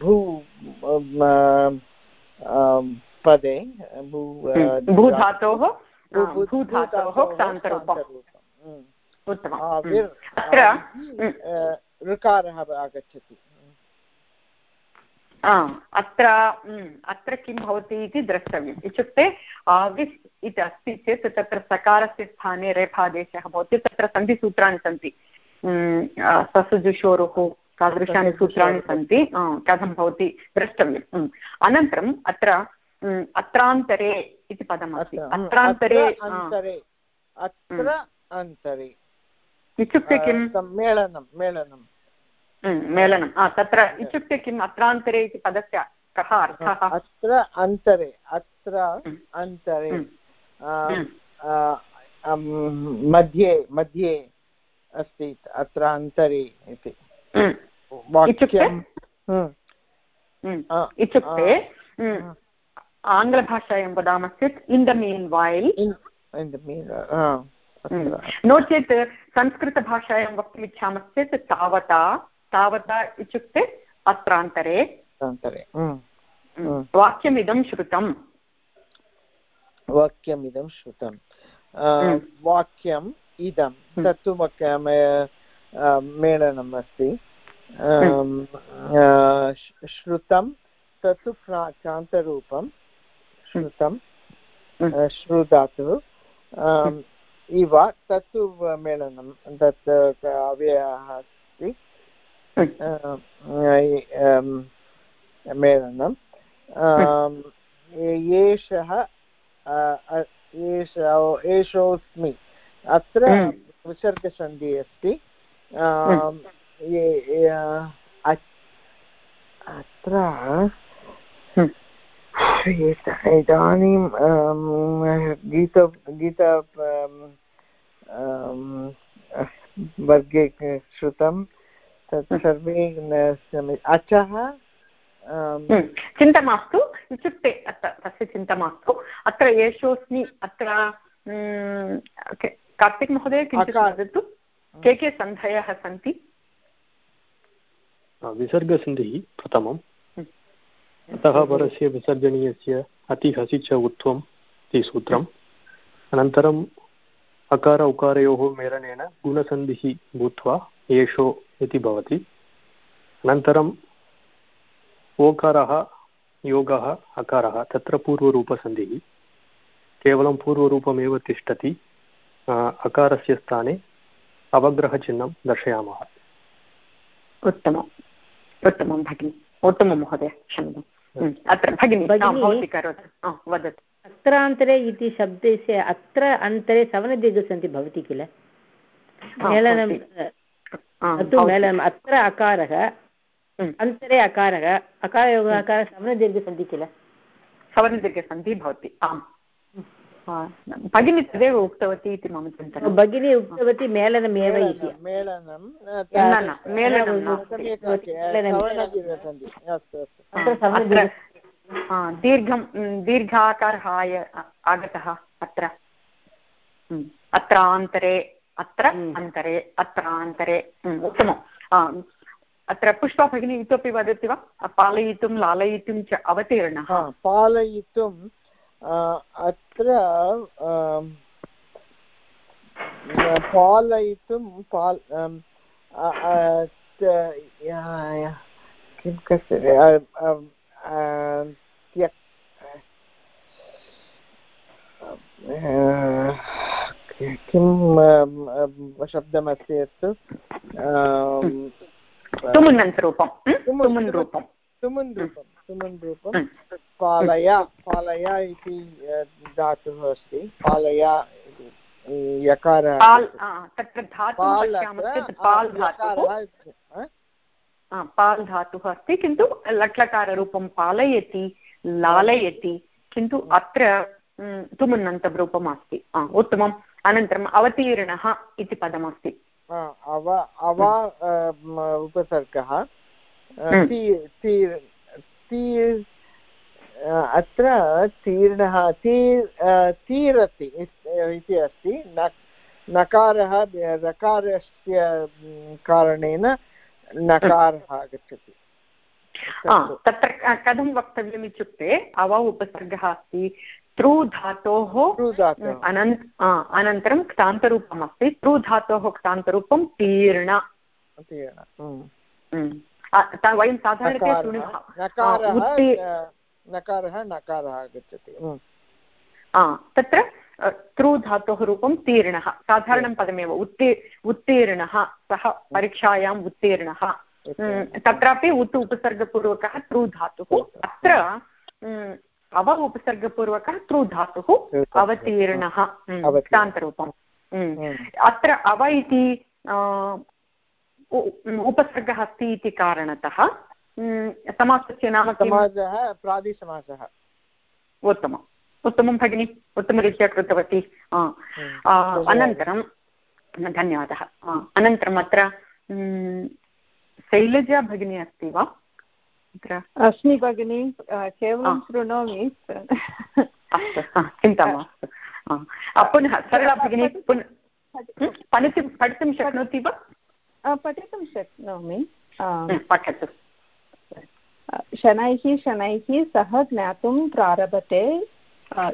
भू पदे भू भूधातोः भूधातोः उत्तमम्। ऋकारः आगच्छति। अत्र अत्र किं भवति इति द्रष्टव्यम्। इत्युक्ते आविस् इति अस्ति चेत् तत्र सकारस्य स्थाने रेफादेशः भवति तत्र सन्धिसूत्राणि सन्ति। ससुजुषोरुः तादृशानि सूत्राणि सन्ति। कथं भवति द्रष्टव्यम्। अनन्तरम् अत्र अत्रान्तरे इति पदमस्ति अत्रान्तरे अत्र अन्तरे इत्युक्ते किं मेलनं मेलनं मेलनं। तत्र इत्युक्ते किम् अत्रान्तरे इति पदस्य कः अर्थः? अत्र अन्तरे अत्र अन्तरे मध्ये मध्ये अस्ति अत्र अन्तरे इति। इत्युक्ते? आङ्ग्लभाषायां वदामश्चेत् in the meanwhile. No चेत् संस्कृतभाषायां वक्तुमिच्छामश्चेत् तावता तावता इत्युक्ते अत्रान्तरे। वाक्यमिदं श्रुतम्। वाक्यमिदं श्रुतं वाक्यम् इदं। तत्तु मेलनम् अस्ति। श्रुतं तत्तु क्रान्तरूपं। श्रुतं श्रुधातुः इव तत्तु मेलनं तत् अव्ययः अस्ति। मेलनं एषः एषोऽस्मि अत्र विसर्गसन्धिः अस्ति। अत्र इदानीं गीत गीत वर्गे श्रुतं तत् सर्वे अचः चिन्ता मास्तु इत्युक्ते तस्य चिन्ता मास्तु। अत्र एषोऽस्मि अत्र कार्तिक् महोदय किञ्चित् वदतु? के के सन्धयः सन्ति? विसर्गसन्धिः प्रथमम्। अतः परस्य विसर्जनीयस्य अतिहसि च उत्वम् इति सूत्रम्। अनन्तरम् अकार उकारयोः मेलनेन गुणसन्धिः भूत्वा एषो इति भवति। अनन्तरम् ओकारः योगः अकारः तत्र पूर्वरूपसन्धिः। केवलं पूर्वरूपमेव तिष्ठति। अकारस्य स्थाने अवग्रहचिह्नं दर्शयामः। उत्तमम्। उत्तमं भगिनि। उत्तमं महोदय क्षम्यताम्। अत्र भगिनि करोतु। वदतु। अत्रान्तरे इति शब्दस्य अत्र अन्तरे सवनदीर्घसन्धिः भवति किल? मेलनं तु मेलनम् अत्र अकारः अन्तरे अकारः। अकारयोगः अकारः सवनदीर्घसन्धिः किल? सवर्णदीर्घसन्धिः भवति आम्। भगिनी तदेव उक्तवती इति मम चिन्तनं भगिनी उक्तवती मेलनमेव इति। मेलनं दीर्घं दीर्घाकारः आय आगतः अत्र। अत्र आन्तरे अत्र अन्तरे अत्र आन्तरे उत्तमम्। अत्र पुष्पा भगिनी इतोपि वदति वा? पालयितुं लालयितुं च अवतीर्णः। पालयितुं अत्र पालयितुं पाल् किं कस्य किं शब्दमस्ति यत् तुमुन्नन्तरूपं तुमुन् रूपं तुमुन् रूपं तुमुन् रूपं पालय पालय इति धातुः अस्ति. पालय यकारः पाल् धातुः अस्ति किन्तु लट्लकाररूपं पालयति लालयति किन्तु अत्र तुमुन्नन्तं रूपम् अस्ति. उत्तमम्. अनन्तरम् अवतीर्णः इति पदमस्ति। अव अव उपसर्गः। अत्र तीर्णः तीर् तीरति इति अस्ति। नकारः रकारस्य कारणेन नकारः आगच्छति। तत्र कथं वक्तव्यम् इत्युक्ते अव उपसर्गः अस्ति तृ धातोः अनन्त अनन्तरं क्तान्तरूपम् अस्ति तृ धातोः क्तान्तरूपं तीर्ण वयं साधारणतया शृणुमः। नकारः नकारः आगच्छति। तत्र तृ धातोः रूपं तीर्णः। साधारणं पदमेव। उत्ती उत्तीर्णः सः परीक्षायाम् उत्तीर्णः। तत्रापि उत् उपसर्गपूर्वकः तृ धातुः अत्र अव उपसर्गपूर्वकः तृ धातुः अवतीर्णः. क्तान्तरूपम् अत्र अव इति उपसर्गः अस्ति इति कारणतः समासस्य नाम समासः प्रादिसमासः. उत्तमम्. उत्तमं भगिनि उत्तमरीत्या कृतवती. अनन्तरं धन्यवादः. अनन्तरम् अत्र शैलजा भगिनी अस्ति वा? अस्मि भगिनि केवलं शृणोमि अस्तु चिन्ता मास्तु पुनः सरला भगिनी पुनः पठितुं पठितुं शक्नोति वा पठितुं शक्नोमि पठतु शनैः शनैः सः ज्ञातुं प्रारभते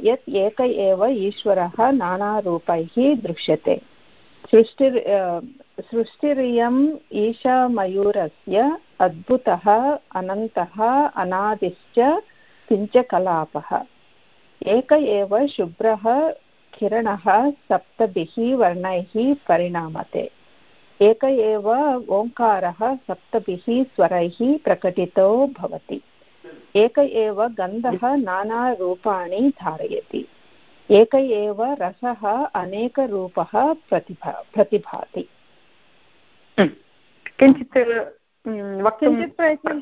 यत् एक एव ईश्वरः नानारूपैः दृश्यते सृष्टिर् सृष्टिरियम् ईशमयूरस्य अद्भुतः, अनन्तः, अनादिश्च किञ्चकलापः। एक एव शुभ्रः किरणः सप्तभिः वर्णैः परिणामते। एक एव ओङ्कारः सप्तभिः स्वरैः प्रकटितो भवति। एक एव गन्धः नानारूपाणि धारयति। एक एव रसः अनेकरूपः प्रतिभा, प्रतिभाति। किञ्चित् किञ्चित् प्रयत्नं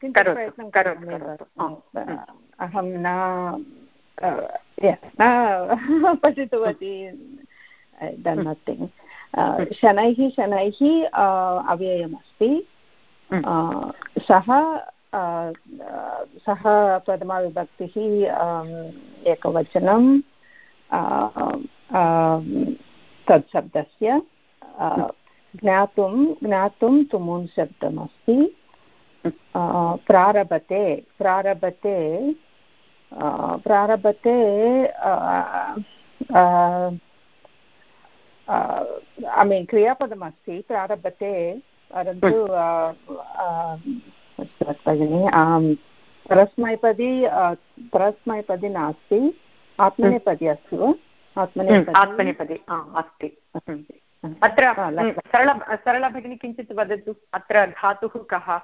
किञ्चित् प्रयत्नं करोमि अहं न न पठितवती डन् नथिङ्ग् शनैः शनैः अव्ययमस्ति। सः सः प्रथमाविभक्तिः एकवचनं तत्शब्दस्य ज्ञातुं ज्ञातुं तुमुन् शब्दमस्ति। प्रारभते प्रारभते प्रारभते ऐ मीन् क्रियापदमस्ति प्रारभते परन्तु भगिनि परस्मैपदी परस्मैपदी नास्ति आत्मनेपदी अस्ति वा? आत्मनेपदी। अस्ति। अत्र सरल सरला भगिनी किञ्चित् वदतु अत्र धातुः कः?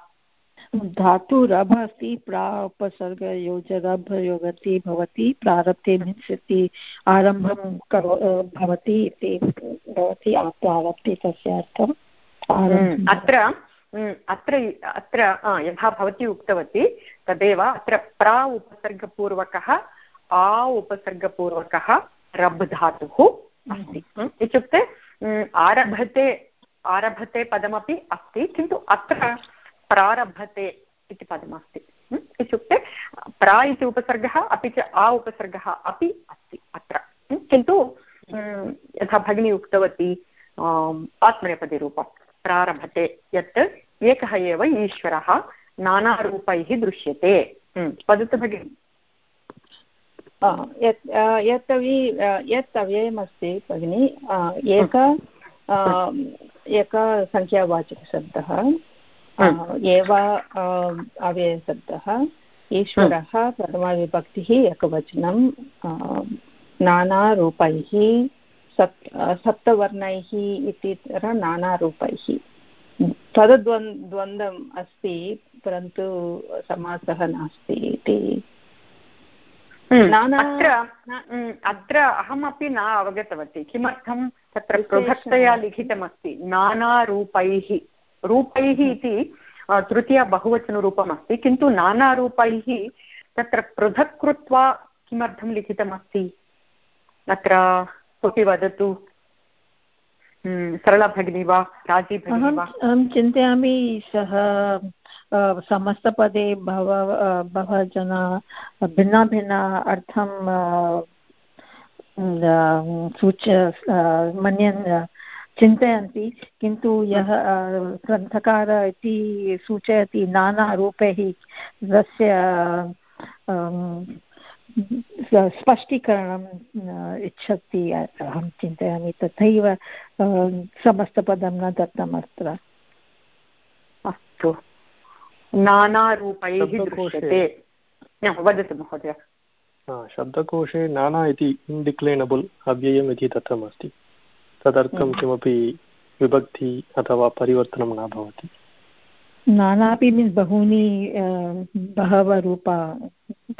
धातु रभ अस्ति प्रा उपसर्ग योज रभ योगति भवति प्रारब्धे मीन्स् आरम्भं करो भवति इति भवति प्रारब्धे तस्य अर्थम् अत्र अत्र अत्र यथा भवती उक्तवती तदेव अत्र प्रा उपसर्गपूर्वकः आ उपसर्गपूर्वकः रब् धातुः अस्ति। इत्युक्ते आरभते आरभते पदमपि अस्ति, किन्तु अत्र प्रारभते इति पदमस्ति। इत्युक्ते प्रा इति उपसर्गः, अपि च आ उपसर्गः अपि अस्ति अत्र। किन्तु यथा भगिनी उक्तवती आत्मनेपदीरूपं प्रारभते यत् एकः एव ईश्वरः नानारूपैः दृश्यते। वदतु भगिनि। यत् यत् यत् अव्ययमस्ति भगिनि एक एकसङ्ख्यावाचकशब्दः एव अव्ययशब्दः ईश्वरः प्रथमाविभक्तिः एकवचनं नानारूपैः सप् सप्तवर्णैः इति नानारूपैः। तद्द्वन् द्वन्द्वम् अस्ति परन्तु समासः नास्ति इति। अत्र अत्र अहमपि न अवगतवती। किमर्थं? तत्र पृथक्तया लिखितमस्ति। नानारूपैः। रूपैः इति तृतीया बहुवचनरूपम् अस्ति किन्तु नानारूपैः तत्र पृथक् कृत्वा किमर्थं लिखितमस्ति? अत्र कोऽपि वदतु। सरला भगिनी वा राज़ी भगिनी वा। अहं चिन्तयामि सः समस्तपदे बहव बहवः जनाः भिन्नभिन्न अर्थं सूच मन्यन् चिन्तयन्ति किन्तु यः ग्रन्थकार इति सूचयति नानारूपैः तस्य स्पष्टीकरणम् इच्छति अहं चिन्तयामि तथैव समस्तपदं न दत्तम् अत्र। अस्तु। नानारूपैः दृश्यते। वदतु महोदय। शब्दकोशे नाना इति इन्डिक्लेनबल् अव्ययम् इति दत्तमस्ति तदर्थं किमपि विभक्ति अथवा परिवर्तनं न भवति। नानापि मीन्स् बहूनि बहवः रूपा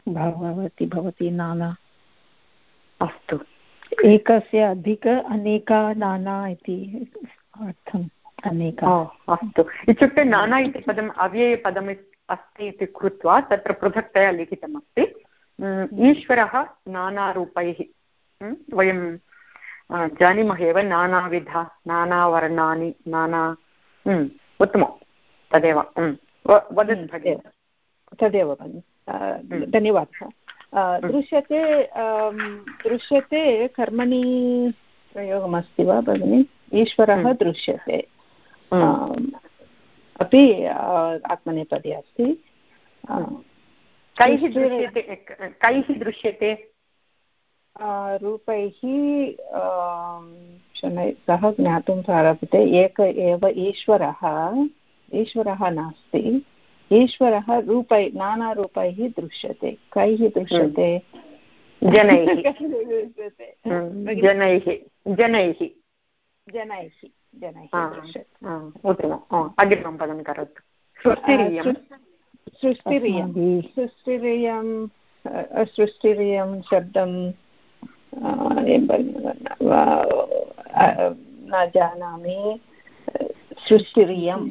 भवति भवति नाना। अस्तु। एकस्य अधिक अनेका नाना इति अर्थम् अनेका। अस्तु। इत्युक्ते नाना इति पदम् अव्ययपदम् अस्ति इति कृत्वा तत्र पृथक्तया लिखितमस्ति। ईश्वरः नानारूपैः वयं जानीमः एव नानाविध नानावर्णानि नाना उत्तमं तदेव वदतु भगिनि। तदेव भगिनि। धन्यवादः। दृश्यते दृश्यते कर्मणि प्रयोगमस्ति वा भगिनि? ईश्वरः दृश्यते। अपि आत्मनेपदे अस्ति। कैः दृश्यते कैः दृश्यते? रूपैः सः ज्ञातुं प्रारभते। एक एव ईश्वरः। ईश्वरः नास्ति। ईश्वरः रूपै नानारूपैः दृश्यते। कैः दृश्यते? जनैः। जनैः। जनैः। जनैः। जनैः उत्तमम्। अग्रिमं पदं करोतु। सृष्टिरियं सृष्टिरियं सृष्टिरियं सृष्टिरियं शब्दं न जानामि। सृष्टिरियम्।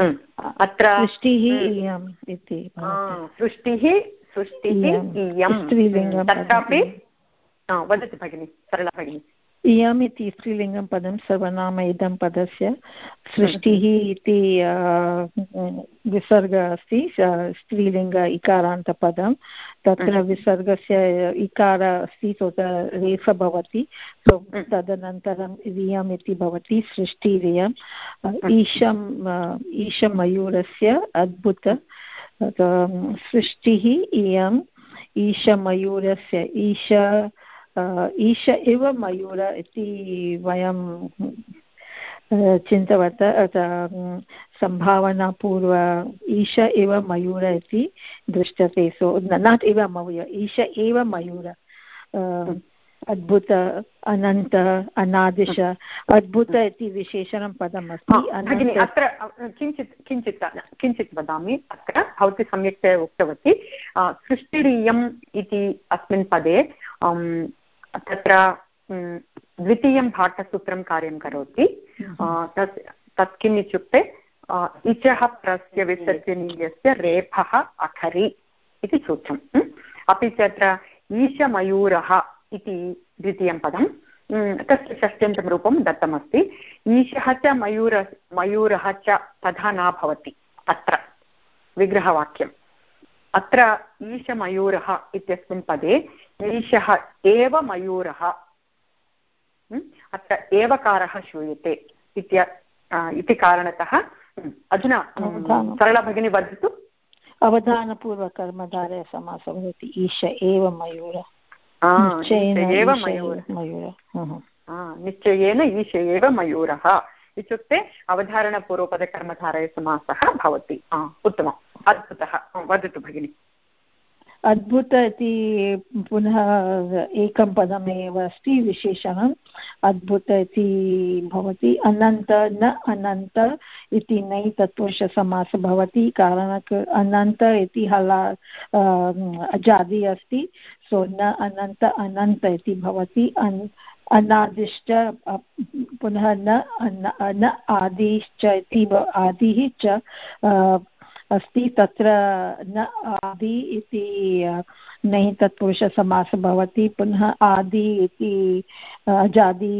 अत्र सृष्टिः इयम् इति सृष्टिः सृष्टिः इयं तत्रापि वदतु भगिनि सरला भगिनी। इयम् इति स्त्रीलिङ्गं पदं सर्वनाम इदं पदस्य सृष्टिः इति विसर्ग अस्ति स्त्रीलिङ्ग इकारान्तपदं। तत्र विसर्गस्य इकार अस्ति सो रेफ भवति सो तदनन्तरम् इयम् इति भवति सृष्टिरियम् ईशम् ईशमयूरस्य अद्भुत सृष्टिः इयम् ईशमयूरस्य ईश ईश इव मयूर इति वयं चिन्तवन्तः सम्भावनापूर्व ईश इव मयूर इति दृश्यते सो नाट् इव मयूर ईश एव मयूर. अद्भुत अनन्त अनादिश अद्भुत इति विशेषणं पदम् अस्ति अत्र किञ्चित् किञ्चित् किञ्चित् वदामि. अत्र भवती सम्यक्तया उक्तवती सृष्टिरीयम् इति अस्मिन् पदे तत्र द्वितीयं भाटसूत्रं कार्यं करोति। तत् तत् किम् इत्युक्ते इचः प्रस्य विसर्जनीयस्य रेफः अखरि इति सूत्रम्। अपि च अत्र ईशमयूरः इति द्वितीयं पदं तस्य षष्ट्यन्तं रूपं दत्तमस्ति। ईशः च मयूर मयूरः च तथा न भवति अत्र। विग्रहवाक्यम्। अत्र ईशमयूरः इत्यस्मिन् पदे ईशः एव मयूरः अत्र एवकारः श्रूयते इत्य इति कारणतः अधुना सरला भगिनी वदतु। अवधानपूर्वकर्मधारयसमासः भवति ईश एव मयूर। एव मयूर। निश्चयेन ईश एव मयूरः। इत्युक्ते अवधारणपूर्वपदकर्मधारयसमासः भवति। उत्तमम्। अद्भुतः। वदतु भगिनि। अद्भुत इति पुनः एकं पदमेव अस्ति विशेषणम् अद्भुत इति भवति, अनन्त, न अनन्त इति नै तत्पुरुषसमासः भवति, कारणक्, अनन्त इति हला अजादि अस्ति, सो न अनन्त अनन्त इति भवति, अन् अनादिश्च पुनः न न आदिश्च इति आदिः च अस्ति तत्र न आदि इति नहि तत्पुरुषसमासः भवति पुनः आदि इति जादि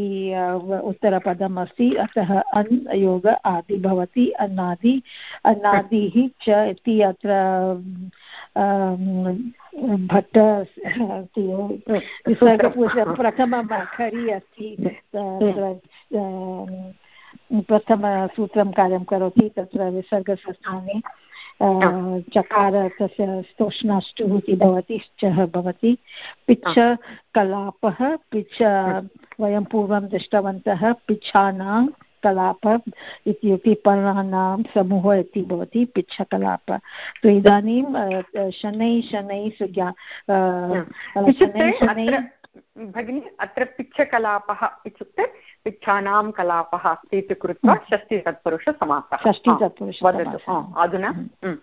उत्तरपदम् अस्ति अतः अन् योग आदि भवति अनादि अनादिः च इति अत्र भट्ट विसर्गपुरुष प्रथमं खरि अस्ति प्रथमसूत्रं कार्यं करोति तत्र विसर्गस्य स्थाने चकार तस्य स्तोष्णाष्टुः इति भवति श्चः भवति। पिच्छ कलापः पिच्छ वयं पूर्वं दृष्टवन्तः पिच्छानां कलाप इत्युक्ते पर्णानां समूहः इति भवति पिच्छकलाप तु इदानीं शनैः शनैः सुज्ञा शनैः शनैः भगिनि अत्र पिच्छकलापः इत्युक्ते पिच्छानां कलापः अस्ति इति कृत्वा हम्म। षष्टितत्पुरुषसमासः वदतु अधुना हम्म।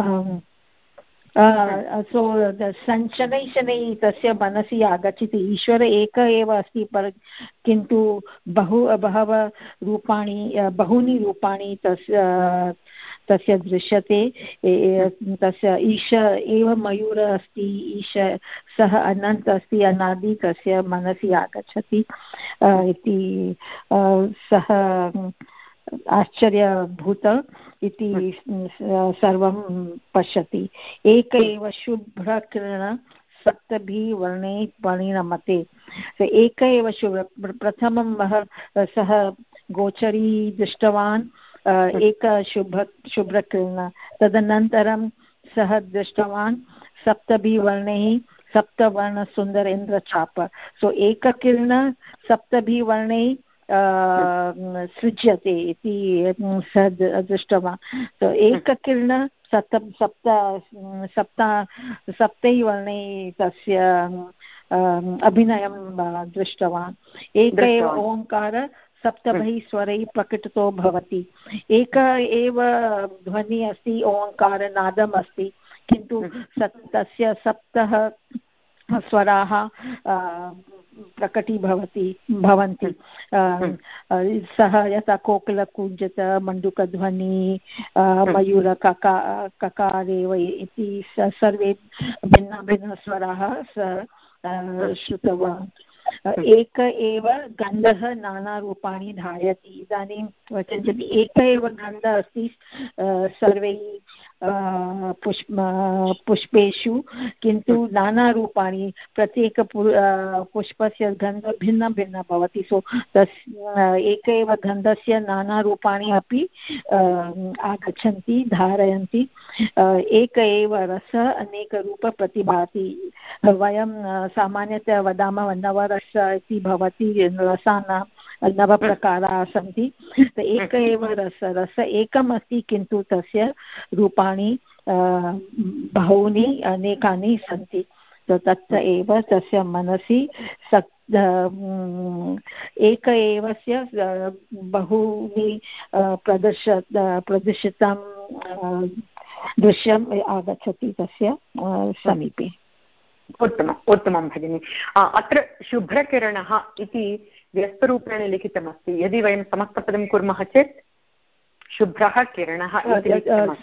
हम्म। सो शनै शनैः तस्य मनसि आगच्छति। ईश्वर एक एव अस्ति पर किन्तु बहु बहवः रूपाणि बहूनि रूपाणि तस्य तस्य दृश्यते। तस्य ईश एव मयूर अस्ति ईश सः अनन्त अस्ति अनादि तस्य मनसि आगच्छति। इति सः आश्चर्यभूत इति सर्वं पश्यति। एक एव शुभ्रकिरण सप्तभिः वर्णैः परिणमते एक एव शुभ प्रथमं सः गोचरी दृष्टवान् एक शुभ शुभ्रकिरण। तदनन्तरं सः दृष्टवान् सप्तभिः वर्णैः सप्तवर्णसुन्दर इन्द्रचाप सो एककिरण सप्तभिः वर्णैः सृज्यते इति स दृष्टवान् तो एककिर्ण सप्त सप्त सप्त सप्तैः वर्णैः तस्य अभिनयं दृष्टवान् एक एव ओङ्कार सप्तभैः स्वरैः प्रकटितो भवति. एक एव ध्वनिः अस्ति ओङ्कारनादम् अस्ति. किन्तु तस्य सप्तः स्वराः प्रकटीभवति भवन्ति। सः यथा कोकिलकुञ्जत मण्डुकध्वनि मयूर कका ककारे वै इति सर्वे भिन्नभिन्नस्वराः श्रुतवान्। एक एव गन्धः नानारूपाणि धारयति इदानीं किञ्चित् एक एव गन्धः अस्ति सर्वैः पुष्प पुष्पेषु किन्तु नानारूपाणि प्रत्येक पुष्पस्य गन्धः भिन्नं भिन्नं भवति। सो तस् एक एव गन्धस्य नानारूपाणि अपि आगच्छन्ति धारयन्ति। एक एव रसः अनेकरूपप्रतिभाति वयं सामान्यतया वदामः नवरस इति भवति रसानां नवप्रकाराः सन्ति। एक एव रस रस एकम् अस्ति किन्तु तस्य रूपाणि बहूनि अनेकानि सन्ति। तत्र एव तस्य मनसि सक् एक एवस्य बहूनि प्रदर्श प्रदर्शितं दृश्यम् आगच्छति तस्य समीपे। उत्तमम् उत्तमं भगिनि। अत्र शुभ्रकिरणः इति व्यस्तरूपेण लिखितमस्ति। यदि वयं समस्तपदं कुर्मः चेत् शुभ्रः किरणः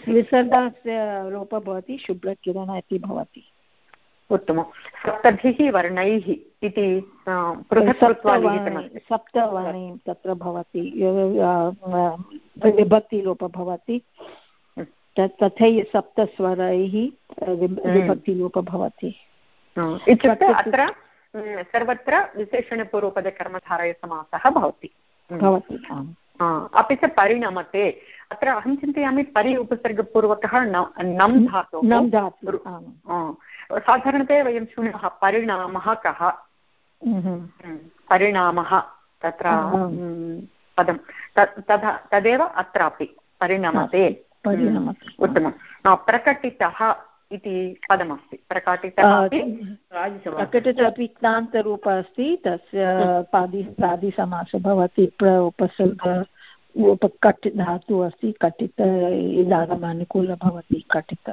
विसर्गस्य लोपः भवति शुभ्रकिरण इति भवति। उत्तमं सप्तभिः वर्णैः इति पृथक् तत्र भवति। विभक्तिलोपः भवति। तथैव सप्तस्वरैः विभक्तिलोपः भवति। इत्युक्ते अत्र सर्वत्र विशेषणपूर्वपदकर्मधारयसमासः भवति। भवति अपि च परिणमते। अत्र अहं चिन्तयामि परि उपसर्गपूर्वकः नम् धातुः। साधारणतया वयं शृणुमः परिणामः कः? परिणामः तत्र पदं। तथा तदेव अत्रापि परिणमते। उत्तमं प्रकटितः इति पदमस्ति प्रकटितः प्रकटित अपि क्तान्तरूप अस्ति तस्य पादि पादिसमासः भवति प्र उपसर्ग उपकट् धातुः अस्ति कटित इदागमानुकूल भवति कटित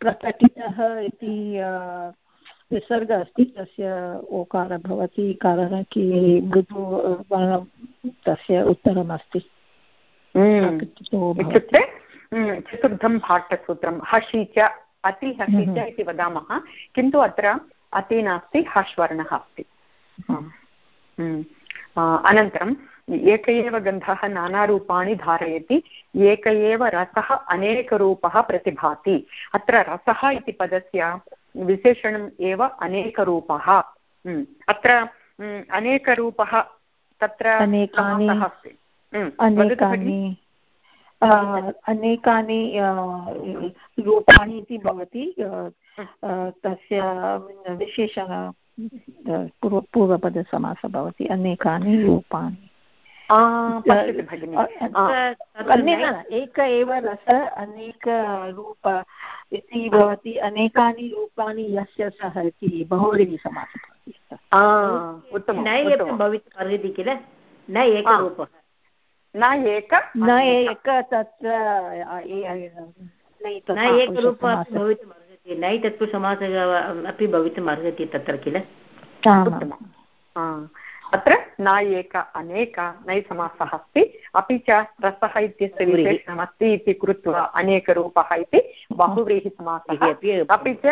प्रकटितः। इति विसर्ग अस्ति तस्य ओकारः भवति कारणं कि मृदु तस्य उत्तरमस्ति। इत्युक्ते चतुर्थं भाट्टसूत्रं हसि च अति हसि च इति वदामः. किन्तु अत्र अति नास्ति हश्वर्णः अस्ति अनन्तरं एक एव गन्धः नानारूपाणि धारयति एक एव रसः अनेकरूपः प्रतिभाति अत्र रसः इति पदस्य विशेषणम् एव अनेकरूपः अत्र अनेकरूपः तत्र अस्ति अनेकानि अनेकानि रूपाणि इति भवति तस्य विशेषः पूर्वपदसमासः भवति अनेकानि रूपाणि एक एव रस अनेकरूप इति भवति अनेकानि रूपाणि यस्य सः इति बहुव्रीहिसमासः भवति। भवितुम् अर्हति किल? न एकरूपः न एक न एक तत्र न एकरूपः भवितुम् अर्हति नै तत्पुरुषमासः अपि भवितुम् अर्हति तत्र किल? अत्र न एक अनेक नै समासः अस्ति। अपि च रसः इत्यस्य विशेषणमस्ति इति कृत्वा अनेकरूपः इति बहुव्रीहिसमासः अपि च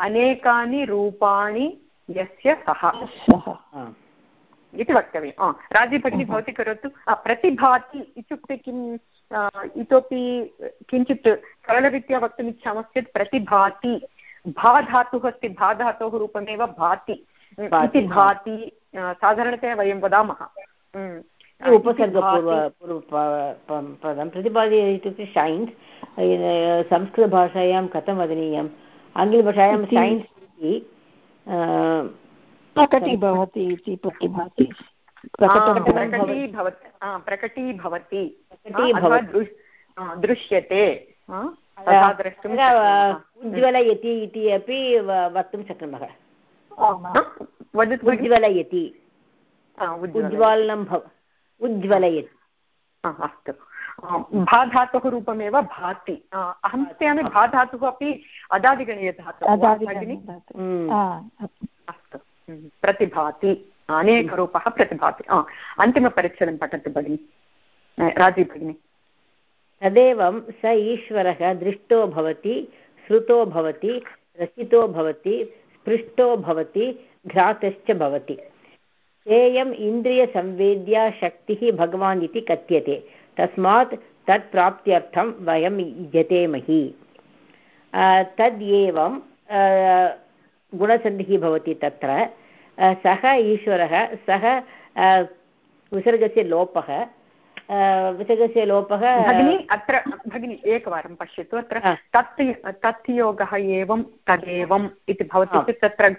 अनेकानि रूपाणि यस्य सः। इति वक्तव्यं राज़ी भगिनी भवती करोतु। प्रतिभाति इत्युक्ते किम् इतोपि किञ्चित् सरलरीत्या वक्तुम् इच्छामश्चेत् प्रतिभाति। भा धातुः अस्ति भा धातोः रूपमेव भाति। इति भाति साधारणतया वयं वदामः। उपसर्गपूर्वपदं प्रतिपादि इत्युक्ते सैन्स् संस्कृतभाषायां कथं वदनीयम्? आङ्ग्लभाषायां सैन्स् इति प्रकटीभवति इति प्रतिभाति। प्रकटीभवति दृश्यते। उज्ज्वलयति इति अपि वक्तुं शक्नुमः। उज्ज्वलयति उज्ज्वलनं भव उज्ज्वलयति अस्तु। भाधातुः रूपमेव भाति। अहं चिन्तयामि भाधातुः अपि अदादिगणीयधातुः अस्तु। प्रतिभाति, अनेकरूपः प्रतिभाति। अन्तिमपरिच्छेदं पठतु भगिनि। राज़ी भगिनि। तदेवं स ईश्वरः दृष्टो भवति, श्रुतो भवति, रचितो भवति, स्पृष्टो भवति, घ्रातश्च भवति। सेयम् इन्द्रियसंवेद्या शक्तिः भगवान् इति कथ्यते। तस्मात् तत् प्राप्त्यर्थं वयं यतेमहि तद् एवं गुणसन्धिः भवति तत्र। सः ईश्वरः सः विसर्गस्य लोपः। विसर्गस्य लोपः भगिनि अत्र भगिनि एकवारं पश्यतु अत्र। तत् तत् योगः एवं तदेवम् इति भवति चेत् तत्र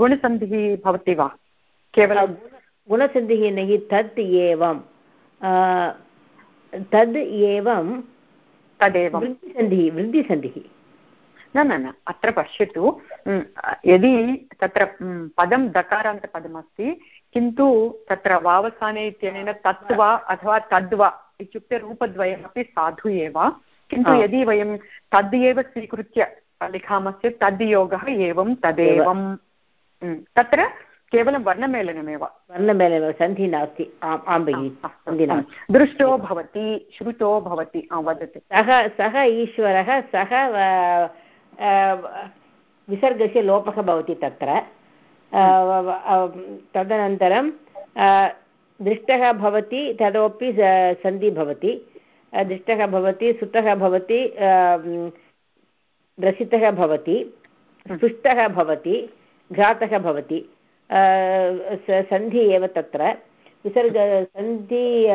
गुणसन्धिः भवति वा? केवलं गुणसन्धिः न हि तत् एवं तद् एवं तदेव वृद्धिसन्धिः वृद्धिसन्धिः। न न न अत्र पश्यतु यदि तत्र पदं दकारान्तपदमस्ति किन्तु तत्र वावसाने इत्यनेन तत् वा अथवा तद्वा इत्युक्ते रूपद्वयमपि साधु एव किन्तु यदि वयं तद् एव स्वीकृत्य लिखामश्चेत् तद् योगः एवं तदेवं तत्र केवलं वर्णमेलनमेव। वर्णमेलनमेव सन्धिः नास्ति आं भगिनि दृष्टो भवति श्रुतो भवति वदतु। सः सः ईश्वरः सः विसर्गस्य लोपः भवति तत्र. तदनन्तरं दृष्टः भवति ततोपि सन्धि भवति. दृष्टः भवति, सुतः भवति रसितः भवति सुष्टः भवति घ्रातः भवति. सन्धि एव तत्र. विसर्ग, सन्धि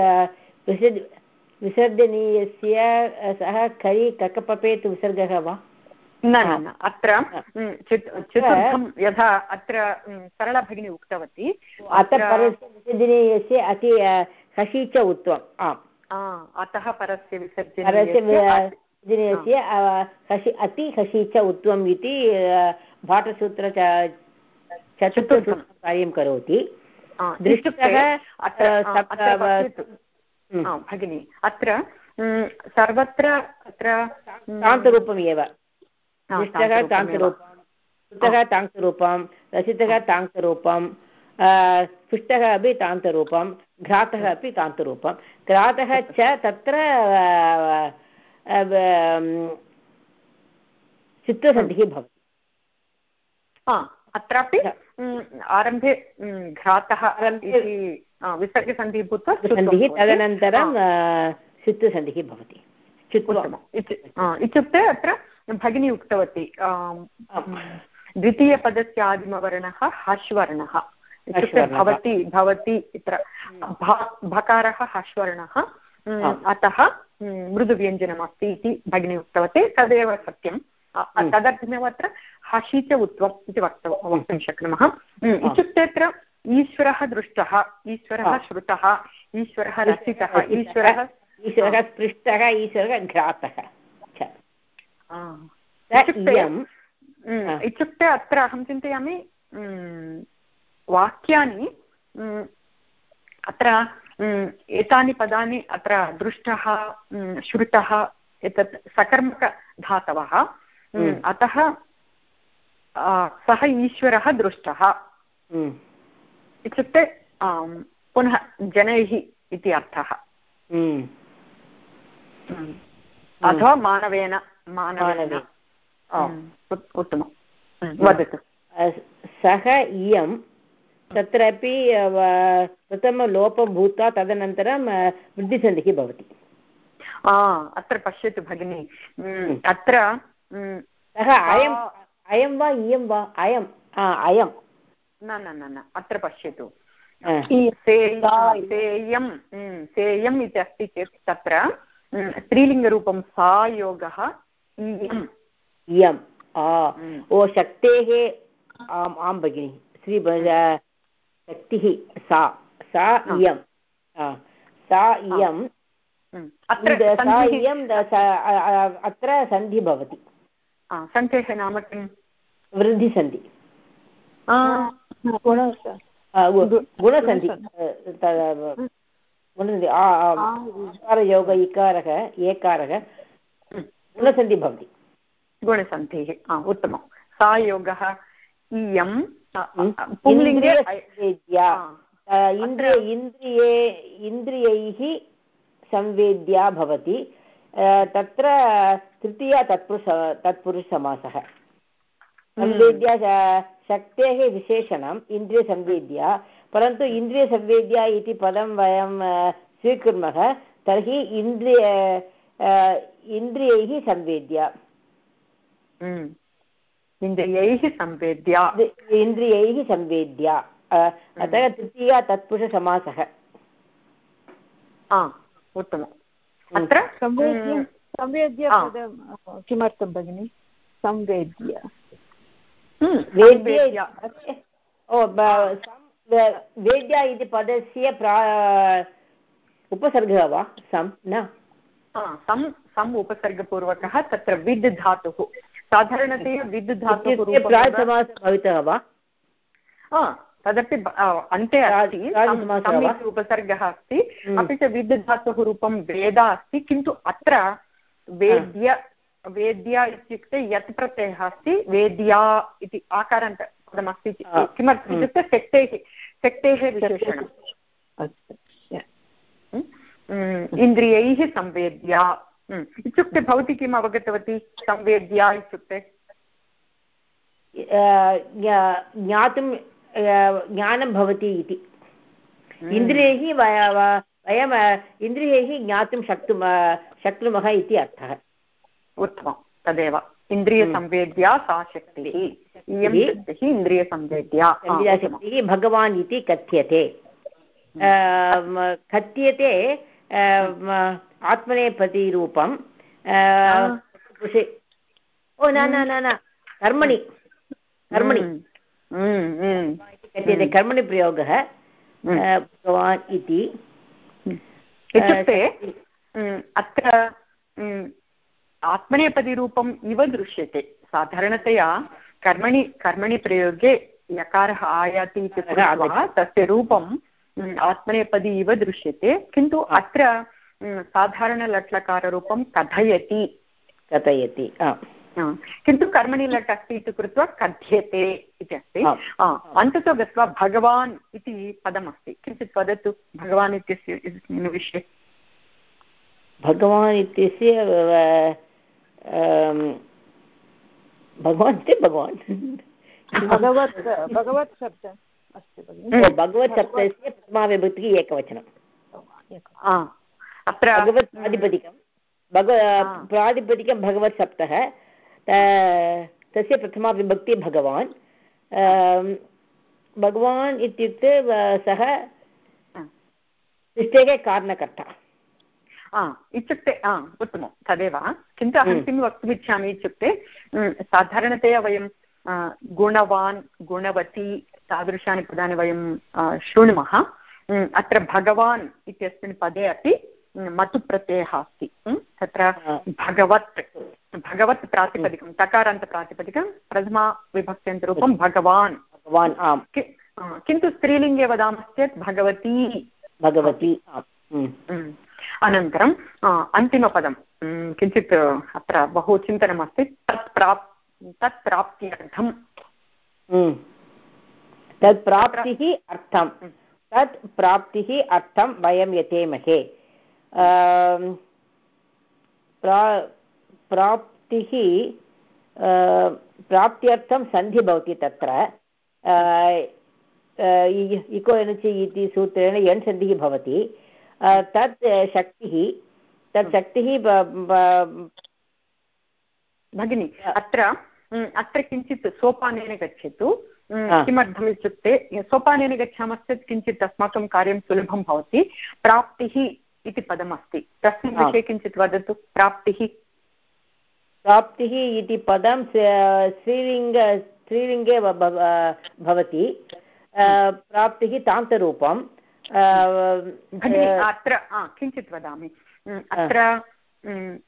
विसर्जनीयस्य, सः करि ककपपेत् विसर्गः वा? न न अत्र चतुर्थं यथा अत्र सरला भगिनी उक्तवती। अतः परस्य विसर्जनीयस्य अति हसि च उत्तमम् आम्। अतः परस्य विसर्जनीयस्य हसि अति हसि च उत्तमम् इति भाटसूत्र चतुर्थं कार्यं करोति। दृष्टः अत्र भगिनि अत्र सर्वत्र अत्र तान्तरूपम् एव दृष्टः तान्तरूपं कृतः तान्तरूपं रचितः तान्तरूपं पुष्टः अपि तान्तरूपं घ्रातः अपि तान्तरूपं घ्रातः च तत्र चित्तसन्धिः भवति अत्रापि आरम्भे घ्रातः विसर्गसन्धिः भूत्वा सन्धिः तदनन्तरं चित्तसन्धिः भवति इत्युक्ते अत्र भगिनी उक्तवती द्वितीयपदस्य आदिमवर्णः हश्वर्णः इत्युक्ते भवति भवति इत्र भकारः हश्वर्णः अतः मृदुव्यञ्जनमस्ति इति भगिनी उक्तवती। तदेव सत्यं तदर्थमेव अत्र हसि च उत्वम् इति वक्त वक्तुं शक्नुमः। इत्युक्ते अत्र ईश्वरः दृष्टः ईश्वरः श्रुतः ईश्वरः रचितः ईश्वरः ईश्वरः स्पृष्टः ईश्वरः घ्रातः। इत्युक्ते अत्र अहं चिन्तयामि वाक्यानि अत्र एतानि पदानि अत्र दृष्टः श्रुतः एतत् सकर्मकधातवः अतः सः ईश्वरः दृष्टः इत्युक्ते पुनः जनैः इति अर्थः अथवा मानवेन मानवेन। उत्तमं वदतु सः इयं तत्रापि प्रथमलोपं भूत्वा तदनन्तरं वृद्धिसन्धिः भवति अत्र पश्यतु भगिनि अत्र सः अयम् अयं वा इयं वा अयम् अयं न न न अत्र पश्यतु सेयं सेयम् इति अस्ति चेत् तत्र स्त्रीलिङ्गरूपं सा योगः इयम् इयम् ओ शक्तेः आम् आं भगिनि श्री शक्तिः सा सा इयं सा इयं सा इयं अत्र सन्धि भवति सन्धेः नाम किं वृद्धिसन्धि गुणसन्धि आकारयोग इकारः एकारः गुणसन्धि भवति। गुणसन्धिः उत्तमं। सा योगः इयं पुल्लिङ्गे इन्द्रिय इन्द्रिये इन्द्रियैः संवेद्या भवति। तत्र तृतीया तत्पुरुष तत्पुरुषसमासः। संवेद्या शक्तेः विशेषणम् इन्द्रियसंवेद्या। परन्तु इन्द्रियसंवेद्या इति पदं वयं स्वीकुर्मः तर्हि इन्द्रिय इन्द्रियैः संवेद्या। इन्द्रियैः संवेद्या इन्द्रियैः संवेद्या अतः तृतीया तत्पुरुषसमासः उत्तमम् अत्र संवेद्य संवेद्य किमर्थं भगिनि संवेद्य वेद्य वेद्या इति पदस्य प्रा उपसर्गः वा सम् न सम् सम् उपसर्गपूर्वकः तत्र विद् धातुः। साधारणतया विद् धातुः भवितः वा? तदपि अन्ते अस्ति। उपसर्गः अस्ति। अपि च विद् धातुः रूपं वेदा अस्ति किन्तु अत्र वेद्य वेद्या इत्युक्ते यत् प्रत्ययः अस्ति वेद्या इति आकारान्त पदमस्ति किमर्थम् इत्युक्ते शक्तेः शक्तेः विशेषणम्। इन्द्रियैः संवेद्या। इत्युक्ते भवती किम् अवगतवती? संवेद्या इत्युक्ते? ज्ञातुं ज्ञानं भवति इति। इन्द्रियैः वयम् इन्द्रियैः ज्ञातुं शक्तुं शक्नुमः इति अर्थः। उत्तमं। तदेव। इन्द्रियसंवेद्या सा शक्तिः। इयं शक्तिः इन्द्रियसंवेद्या शक्तिः भगवान् इति कथ्यते। कथ्यते आत्मनेपतिरूपं ओ न न न कर्मणि कर्मणि। कथ्यते कर्मणि प्रयोगः भगवान् इति। इत्युक्ते अत्र आत्मनेपदिरूपम् इव दृश्यते। साधारणतया कर्मणि कर्मणि प्रयोगे यकारः आयाति इति तस्य रूपम् आत्मनेपदी इव दृश्यते किन्तु अत्र साधारणलट्लकाररूपं कथयति। कथयति किन्तु कर्मणि लट् अस्ति इति कृत्वा कथ्यते इति अस्ति। अन्ततो गत्वा भगवान् इति पदमस्ति। किञ्चित् वदतु भगवान् इत्यस्य विषये। भगवान् इत्यस्य भगवान् इति भगवान्। भगवत् भगवत् शब्दः। अस्ति भगवत् शब्दस्य प्रथमाविभक्तिः एकवचनं। अत्र भगवत् प्रातिपदिकं। भगव प्रातिपदिकं भगवत् सप्तः। तस्य प्रथमा विभक्ति भगवान् भगवान् इत्युक्ते सः सृष्टेः कारणकर्ता। इत्युक्ते उत्तमं। तदेव। किन्तु अहं किं वक्तुमिच्छामि इत्युक्ते साधारणतया वयं गुणवान् गुणवती तादृशानि पदानि वयं शृणुमः अत्र भगवान् इत्यस्मिन् पदे अपि मतुप्रत्ययः अस्ति। तत्र भगवत् भगवत् प्रातिपदिकं तकारान्तप्रातिपदिकं प्रथमा विभक्त्यन्तरूपं भगवान्। भगवान् आम्। किन्तु स्त्रीलिङ्गे वदामश्चेत् भगवती। भगवती अनन्तरम् अन्तिमपदं। किञ्चित् अत्र बहु चिन्तनमस्ति। तत् प्राप् तत् प्राप्त्यर्थं तत् प्राप्तिः अर्थं। तत् प्राप्तिः अर्थं वयं यतेमहे। प्राप्तिः प्राप्त्यर्थं सन्धि भवति तत्र। इको एनचि इति सूत्रेण यण् सन्धिः भवति। तत् शक्तिः तत् शक्तिः भगिनि अत्र अत्र किञ्चित् सोपानेन गच्छतु। किमर्थम् इत्युक्ते सोपानेन गच्छामश्चेत् किञ्चित् अस्माकं कार्यं सुलभं भवति प्राप्तिः इति पदमस्ति। तस्मिन् विषये किञ्चित् वदतु प्राप्तिः? प्राप्तिः इति पदं स्त्रीलिङ्ग स्त्रीलिङ्गे भवति। प्राप्तिः तान्तरूपं। अत्र किञ्चित् वदामि। अत्र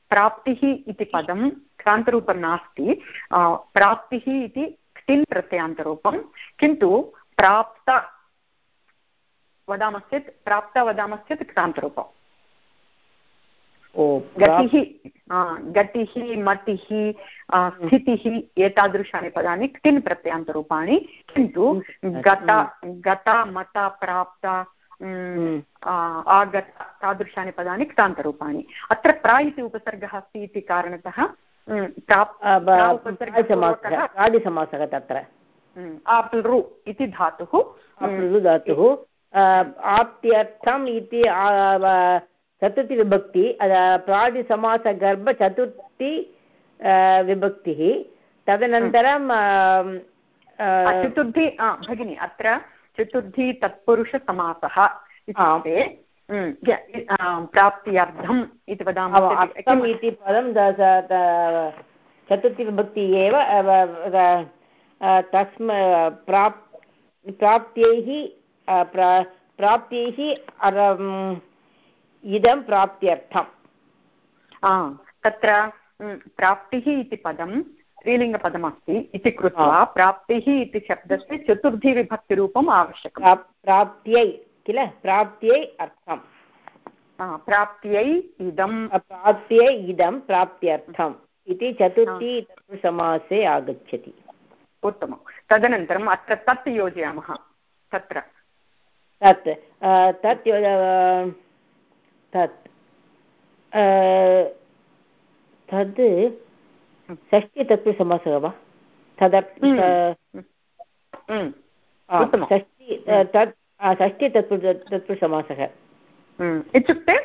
प्राप्तिः इति पदं क्रान्तरूपं नास्ति। प्राप्तिः इति क्तिन् प्रत्ययान्तरूपं किन्तु प्राप्त वदामश्चेत् प्राप्त वदामश्चेत् क्रान्तरूपम् ओ गतिः गतिः मतिः स्थितिः एतादृशानि पदानि क्तिन् प्रत्ययान्तरूपाणि किन्तु गत गत मत प्राप्त आगत तादृशानि पदानि क्तान्तरूपाणि। अत्र प्रा इति उपसर्गः अस्ति इति कारणतः आदिसमासः तत्र आप्लृ इति धातुः धातुः आप्त्यर्थम् इति चतुर्थीविभक्ति प्रादिसमासगर्भचतुर्थी विभक्तिः तदनन्तरं चतुर्थी भगिनि अत्र चतुर्थी तत्पुरुषसमासः इत्युक्ते प्राप्त्यर्थम् इति वदामः अर्थम् इति पदं चतुर्थीविभक्ति एव तस्म प्राप् प्राप्त्यैः प्राप्त्यैः इदं प्राप्त्यर्थम् तत्र प्राप्तिः इति पदं स्त्रीलिङ्गपदमस्ति इति कृत्वा प्राप्तिः इति शब्दस्य चतुर्थीविभक्तिरूपम् आवश्यकं प्राप्त्यै किल? प्राप्त्यै अर्थम्। प्राप्त्यै इदं प्राप्त्यै इदं प्राप्त्यर्थम्। इति चतुर्थी समासे आगच्छति। उत्तमं तदनन्तरम् अत्र तत् योजयामः। तत्र। तत् तत् तत् तद् षष्टि वा? तदर्थ षष्टि तत् षष्टि तत्पुरुष तत्पुरुषसमासः इत्युक्ते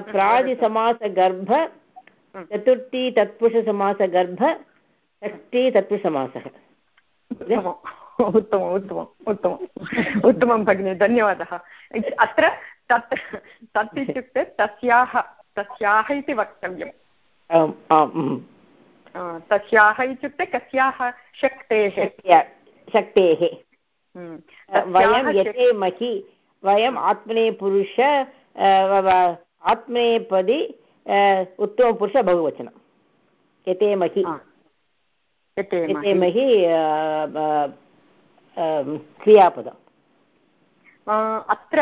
प्रादिसमासगर्भ चतुर्थी तत्पुरुषसमासगर्भ षष्टि तत्पुरुषसमासः उत्तमम् उत्तमम् उत्तमम् उत्तमं भगिनि धन्यवादः। अत्र तत् तत् इत्युक्ते तस्याः तस्याः इति वक्तव्यम्। तस्याः इत्युक्ते कस्याः शक्तेः? शक्तेः। वयं यतेमहि वयम् आत्मनेपुरुष आत्मनेपदि उत्तमपुरुष बहुवचनं। यतेमहि यतेमहि क्रियापदम्। अत्र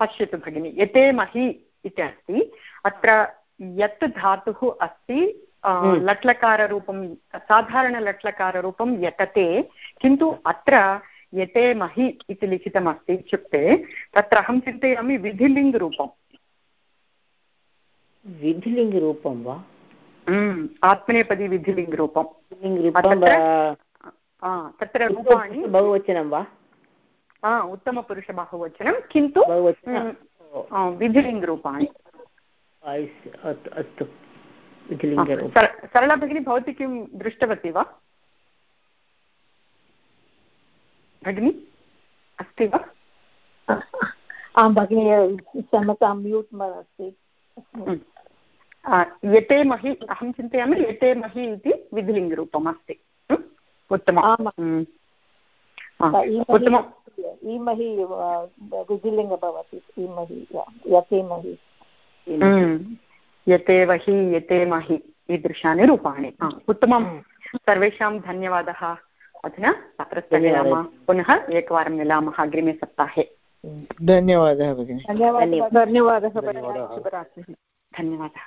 पश्यतु भगिनि यते महि इति अस्ति अत्र यत् धातुः अस्ति लट्लकाररूपं साधारणलट्लकाररूपं यतते किन्तु अत्र यते महि इति लिखितमस्ति इत्युक्ते तत्र अहं चिन्तयामि विधिलिङ्गरूपम्। विधिलिङ्गरूपं वा? आत्मनेपदी विधिलिङ्गरूपं तत्र रूपाणि बहुवचनं वा? उत्तमपुरुषबाहुवचनं किन्तु विधिलिङ्गरूपाणि। अस्तु सरला भगिनी भवती किं दृष्टवती वा? भगिनि अस्ति वा? आं भगिनि क्षमतां म्यूट् अस्ति। यते महि अहं चिन्तयामि यते महि इति विधिलिङ्गरूपम् अस्ति। उत्तमम्। उत्तमम्। ईमहि विधिलिङ्ग भवति। ईमहि यतेमहि यते वहि यते महि ईदृशानि रूपाणि। उत्तमं सर्वेषां धन्यवादः। अधुना अत्र स्थगयामः पुनः एकवारं मिलामः अग्रिमे सप्ताहे। धन्यवादः भगिनि। धन्यवादः धन्यवादः। धन्यवादः।